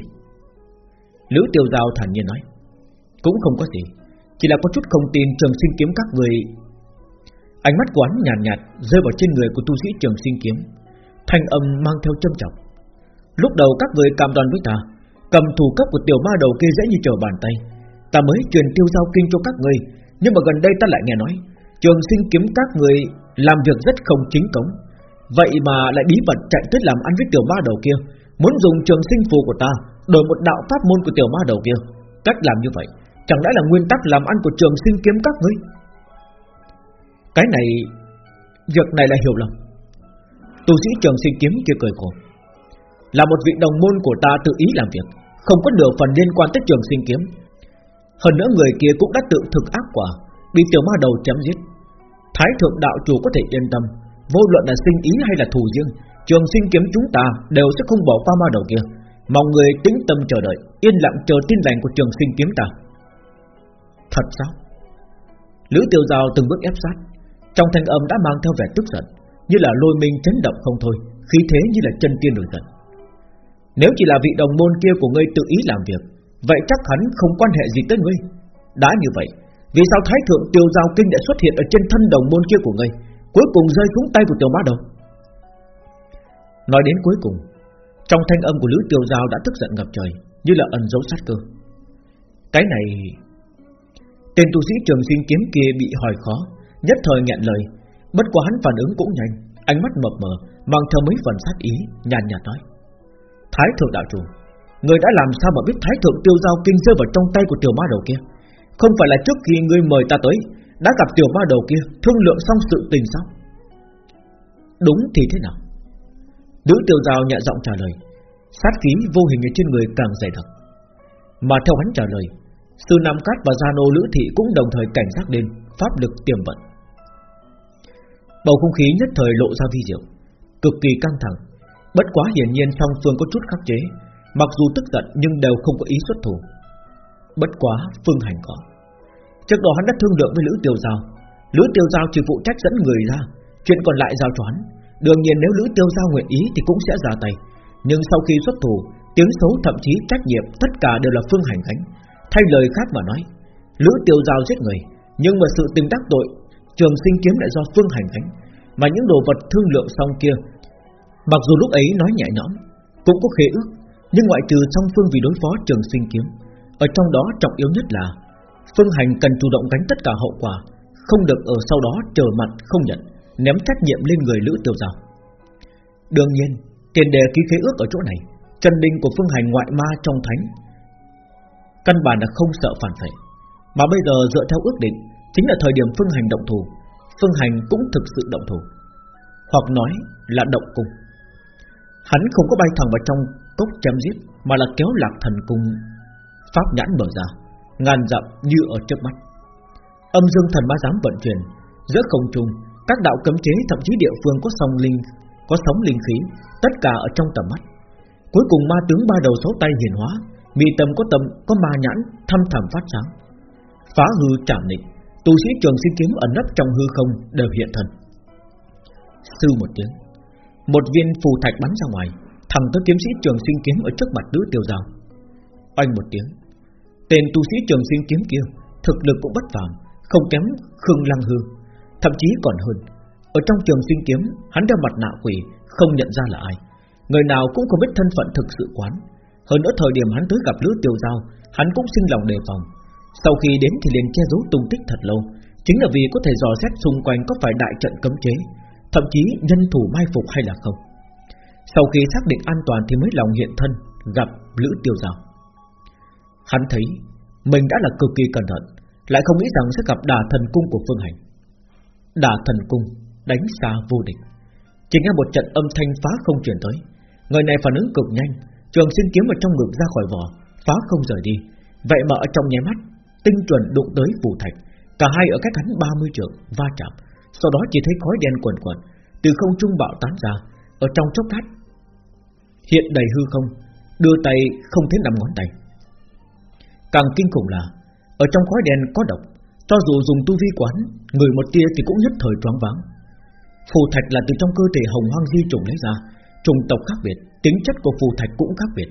[SPEAKER 1] Lữ Tiêu Giao thản nhiên nói Cũng không có gì Chỉ là có chút không tin trường sinh kiếm các người. Ánh mắt quán nhàn nhạt, nhạt Rơi vào trên người của tu sĩ trường sinh kiếm. Thanh âm mang theo châm trọng. Lúc đầu các người cam đoan với ta, Cầm thủ cấp của tiểu ma đầu kia dễ như trở bàn tay. Ta mới truyền tiêu giao kinh cho các người, Nhưng mà gần đây ta lại nghe nói, Trường sinh kiếm các người làm việc rất không chính cống Vậy mà lại bí mật chạy tới làm ăn với tiểu ma đầu kia, Muốn dùng trường sinh phù của ta Đổi một đạo pháp môn của tiểu ma đầu kia. Cách làm như vậy, Chẳng lẽ là nguyên tắc làm ăn của trường sinh kiếm các ngươi? Cái này, Việc này là hiểu lầm. Tu sĩ trường sinh kiếm kia cười khổ. Là một vị đồng môn của ta tự ý làm việc, Không có nửa phần liên quan tới trường sinh kiếm. Hơn nữa người kia cũng đã tự thực ác quả, Bị tiểu ma đầu chém giết. Thái thượng đạo chủ có thể yên tâm, Vô luận là sinh ý hay là thù riêng Trường sinh kiếm chúng ta đều sẽ không bỏ qua ma đầu kia. Mong người tĩnh tâm chờ đợi, Yên lặng chờ tin lành của trường sinh kiếm ta. Thật sao? Lữ tiêu giao từng bước ép sát, Trong thanh âm đã mang theo vẻ tức giận. Như là lôi minh chấn động không thôi, Khí thế như là chân tiên nổi giận. Nếu chỉ là vị đồng môn kia của ngươi tự ý làm việc, Vậy chắc hắn không quan hệ gì tới ngươi. Đã như vậy, vì sao Thái Thượng Tiêu Giao Kinh đã xuất hiện ở trên thân đồng môn kia của ngươi, Cuối cùng rơi xuống tay của Tiểu ma Đầu? Nói đến cuối cùng, Trong thanh âm của Lữ Tiêu Giao đã tức giận ngập trời, Như là ẩn dấu sát cơ. Cái này, Tên tu sĩ trường sinh kiếm kia bị hỏi khó, Nhất thời nhận lời Bất quá hắn phản ứng cũng nhanh, Ánh mắt mập mờ, Mang theo mấy phần sát ý, Nhàn nhạt nói. Thái thượng đạo chủ, Người đã làm sao mà biết Thái thượng tiêu giao kinh rơi vào trong tay của tiểu ma đầu kia? Không phải là trước khi ngươi mời ta tới, Đã gặp tiểu ma đầu kia, Thương lượng xong sự tình sao? Đúng thì thế nào? Nữ tiểu giao nhẹ giọng trả lời, Sát khí vô hình ở trên người càng dày đặc. Mà theo hắn trả lời, Sư Nam Cát và Gia Nô Lữ Thị Cũng đồng thời cảnh giác lên Pháp lực tiềm vận. Bầu không khí nhất thời lộ ra vi diệu, Cực kỳ căng thẳng. Bất quá hiển nhiên song phương có chút khắc chế, Mặc dù tức giận nhưng đều không có ý xuất thủ. Bất quá Phương Hành có. Trước đó hắn đã thương lượng với Lữ Tiêu Giao. Lữ Tiêu Giao chỉ phụ trách dẫn người ra, Chuyện còn lại giao cho hắn. Đương nhiên nếu Lữ Tiêu Giao nguyện ý thì cũng sẽ ra tay. Nhưng sau khi xuất thủ, Tiếng xấu thậm chí trách nhiệm Tất cả đều là Phương Hành gánh. Thay lời khác mà nói, Lữ Tiêu Giao giết người, Nhưng mà sự tình đắc tội Trường sinh kiếm lại do Phương Hành gánh Mà những đồ vật thương lượng xong kia, Mặc dù lúc ấy nói nhẹ nhõm, Cũng có khế ước, Nhưng ngoại trừ song phương vì đối phó trường sinh kiếm, ở trong đó trọng yếu nhất là, Phương Hành cần chủ động gánh tất cả hậu quả, Không được ở sau đó chờ mặt không nhận, Ném trách nhiệm lên người Lữ Tiêu Giao. Đương nhiên, Tiền đề ký khế ước ở chỗ này, Chân đinh của Phương Hành ngoại ma trong thánh, Căn bản là không sợ phản phệ, Mà bây giờ dựa theo ước định Chính là thời điểm Phương Hành động thủ Phương Hành cũng thực sự động thủ Hoặc nói là động cung. Hắn không có bay thẳng vào trong cốc chém giết, Mà là kéo lạc thần cung Pháp nhãn mở ra, Ngàn dặm như ở trước mắt. Âm dương thần ma dám vận chuyển, Giữa không trung, Các đạo cấm chế thậm chí địa phương có sóng linh, Có sóng linh khí, Tất cả ở trong tầm mắt. Cuối cùng ma tướng ba đầu sáu tay hiển hóa, Mi tâm có tâm, có ma nhãn Thăm thẳm phát sáng. Phá hư trảm định Tu sĩ trường sinh kiếm ẩn nấp trong hư không đều hiện thần. Sư một tiếng, Một viên phù thạch bắn ra ngoài, Thẳng tới kiếm sĩ trường sinh kiếm ở trước mặt nữ tiêu giao. Anh một tiếng, Tên tu sĩ trường sinh kiếm kia Thực lực cũng bất phàm, Không kém Khương Lăng Hương Thậm chí còn hơn. Ở trong trường sinh kiếm, Hắn đeo mặt nạ quỷ, Không nhận ra là ai. Người nào cũng không biết thân phận thực sự quán. Hơn nữa thời điểm hắn tới gặp Lữ Tiêu Giao, Hắn cũng sinh lòng đề phòng. Sau khi đến thì liền che giấu tung tích thật lâu. Chính là vì có thể dò xét xung quanh có phải đại trận cấm chế, Thậm chí nhân thủ mai phục hay là không. Sau khi xác định an toàn thì mới lòng hiện thân, Gặp Lữ Tiêu Giao. Hắn thấy Mình đã là cực kỳ cẩn thận, Lại không nghĩ rằng sẽ gặp đà thần cung của Phương Hành. Đà thần cung Đánh xa vô địch. Chỉ nghe một trận âm thanh phá không truyền tới. Người này phản ứng cực nhanh, Trường xin kiếm ở trong ngực ra khỏi vỏ, Phá không rời đi. Vậy mà ở trong nháy mắt Tinh chuẩn đụng tới phù thạch. Cả hai ở cách hắn 30 trượng, va chạm, Sau đó chỉ thấy khói đen quần quần Từ không trung bạo tán ra. Ở trong chốc lát, Hiện đầy hư không, Đưa tay không thấy nằm ngón tay. Càng kinh khủng là, Ở trong khói đen có độc, Cho dù dùng tu vi quán Người một tia thì cũng nhất thời choáng váng. Phù thạch là từ trong cơ thể hồng hoang di trùng lấy ra, Trùng tộc khác biệt, Tính chất của phù thạch cũng khác biệt.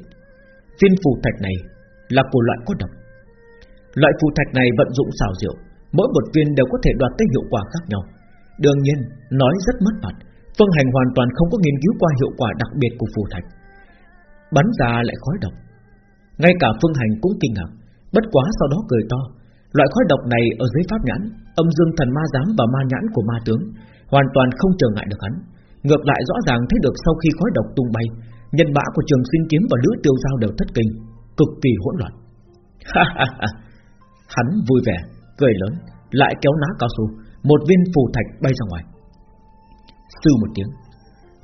[SPEAKER 1] Viên phù thạch này là của loại có độc Loại phù thạch này vận dụng xảo diệu Mỗi một viên đều có thể đoạt tới hiệu quả khác nhau. Đương nhiên, Nói rất mất mặt, Phương Hành hoàn toàn không có nghiên cứu qua hiệu quả đặc biệt của phù thạch. Bắn ra lại khói độc. Ngay cả Phương Hành cũng kinh ngạc, Bất quá sau đó cười to. Loại khói độc này ở dưới pháp nhãn, Âm dương thần ma giám và ma nhãn của ma tướng, Hoàn toàn không trở ngại được hắn. Ngược lại rõ ràng thấy được sau khi khói độc tung bay, Nhân mã của trường sinh kiếm và lữ tiêu giao đều thất kinh, Cực kỳ hỗn loạn. Hắn vui vẻ, Cười lớn, Lại kéo ná cao su, Một viên phù thạch bay ra ngoài. Sư một tiếng,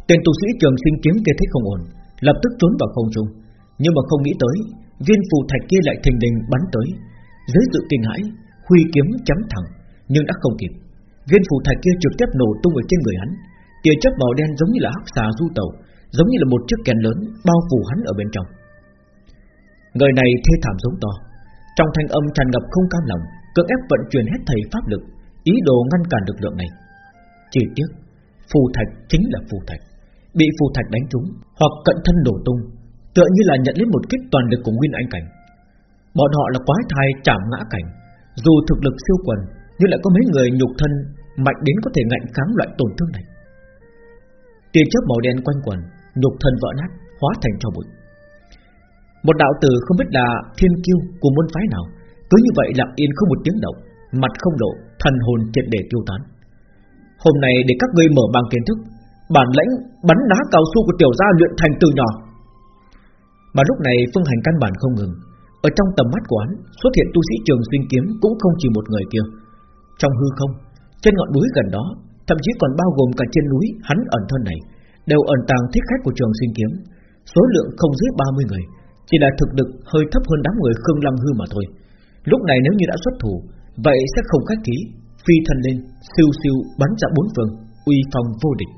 [SPEAKER 1] Tên tu sĩ trường sinh kiếm kia thấy không ổn, Lập tức trốn vào không trung. Nhưng mà không nghĩ tới, Viên phù thạch kia lại thình lình bắn tới. Dưới sự kinh hãi, Huy kiếm chấm thẳng, Nhưng đã không kịp. Viên phù thạch kia trực tiếp nổ tung ở trên người hắn. Tia chớp màu đen giống như là hắc xà du tàu Giống như là một chiếc kèn lớn Bao phủ hắn ở bên trong. Người này thê thảm giống to trong thanh âm tràn ngập không cam lòng, Cưỡng ép vận chuyển hết thầy pháp lực, Ý đồ ngăn cản lực lượng này. Chỉ tiếc, Phù thạch chính là phù thạch. Bị phù thạch đánh trúng Hoặc cận thân đổ tung, Tựa như là nhận lấy một kích toàn lực của Nguyên Anh Cảnh. Bọn họ là quái thai chạm ngã cảnh, Dù thực lực siêu quần, Nhưng lại có mấy người nhục thân Mạnh đến có thể ngạnh kháng loại tổn thương này. Tia chớp màu đen quanh quần, Nhục thân vỡ nát, Hóa thành cho bụi. Một đạo tử không biết là thiên kiêu của môn phái nào. Cứ như vậy lặng yên không một tiếng động, Mặt không độ Thần hồn triệt để tiêu tán. Hôm nay để các ngươi mở bằng kiến thức, Bản lãnh bắn đá cao su của tiểu gia luyện thành từ nhỏ. Mà lúc này phương hành căn bản không ngừng. Ở trong tầm mắt của hắn, Xuất hiện tu sĩ trường sinh kiếm Cũng không chỉ một người kia. Trong hư không, Trên ngọn núi gần đó, Thậm chí còn bao gồm cả trên núi hắn ẩn thân này, Đều ẩn tàng thích khách của trường sinh kiếm. Số lượng không dưới 30 người chỉ là thực lực hơi thấp hơn đám người Khương Lâm Hư mà thôi. Lúc này nếu như đã xuất thủ, Vậy sẽ không khách khí. Phi thân lên, siêu siêu bắn ra bốn phương, Uy phong vô địch.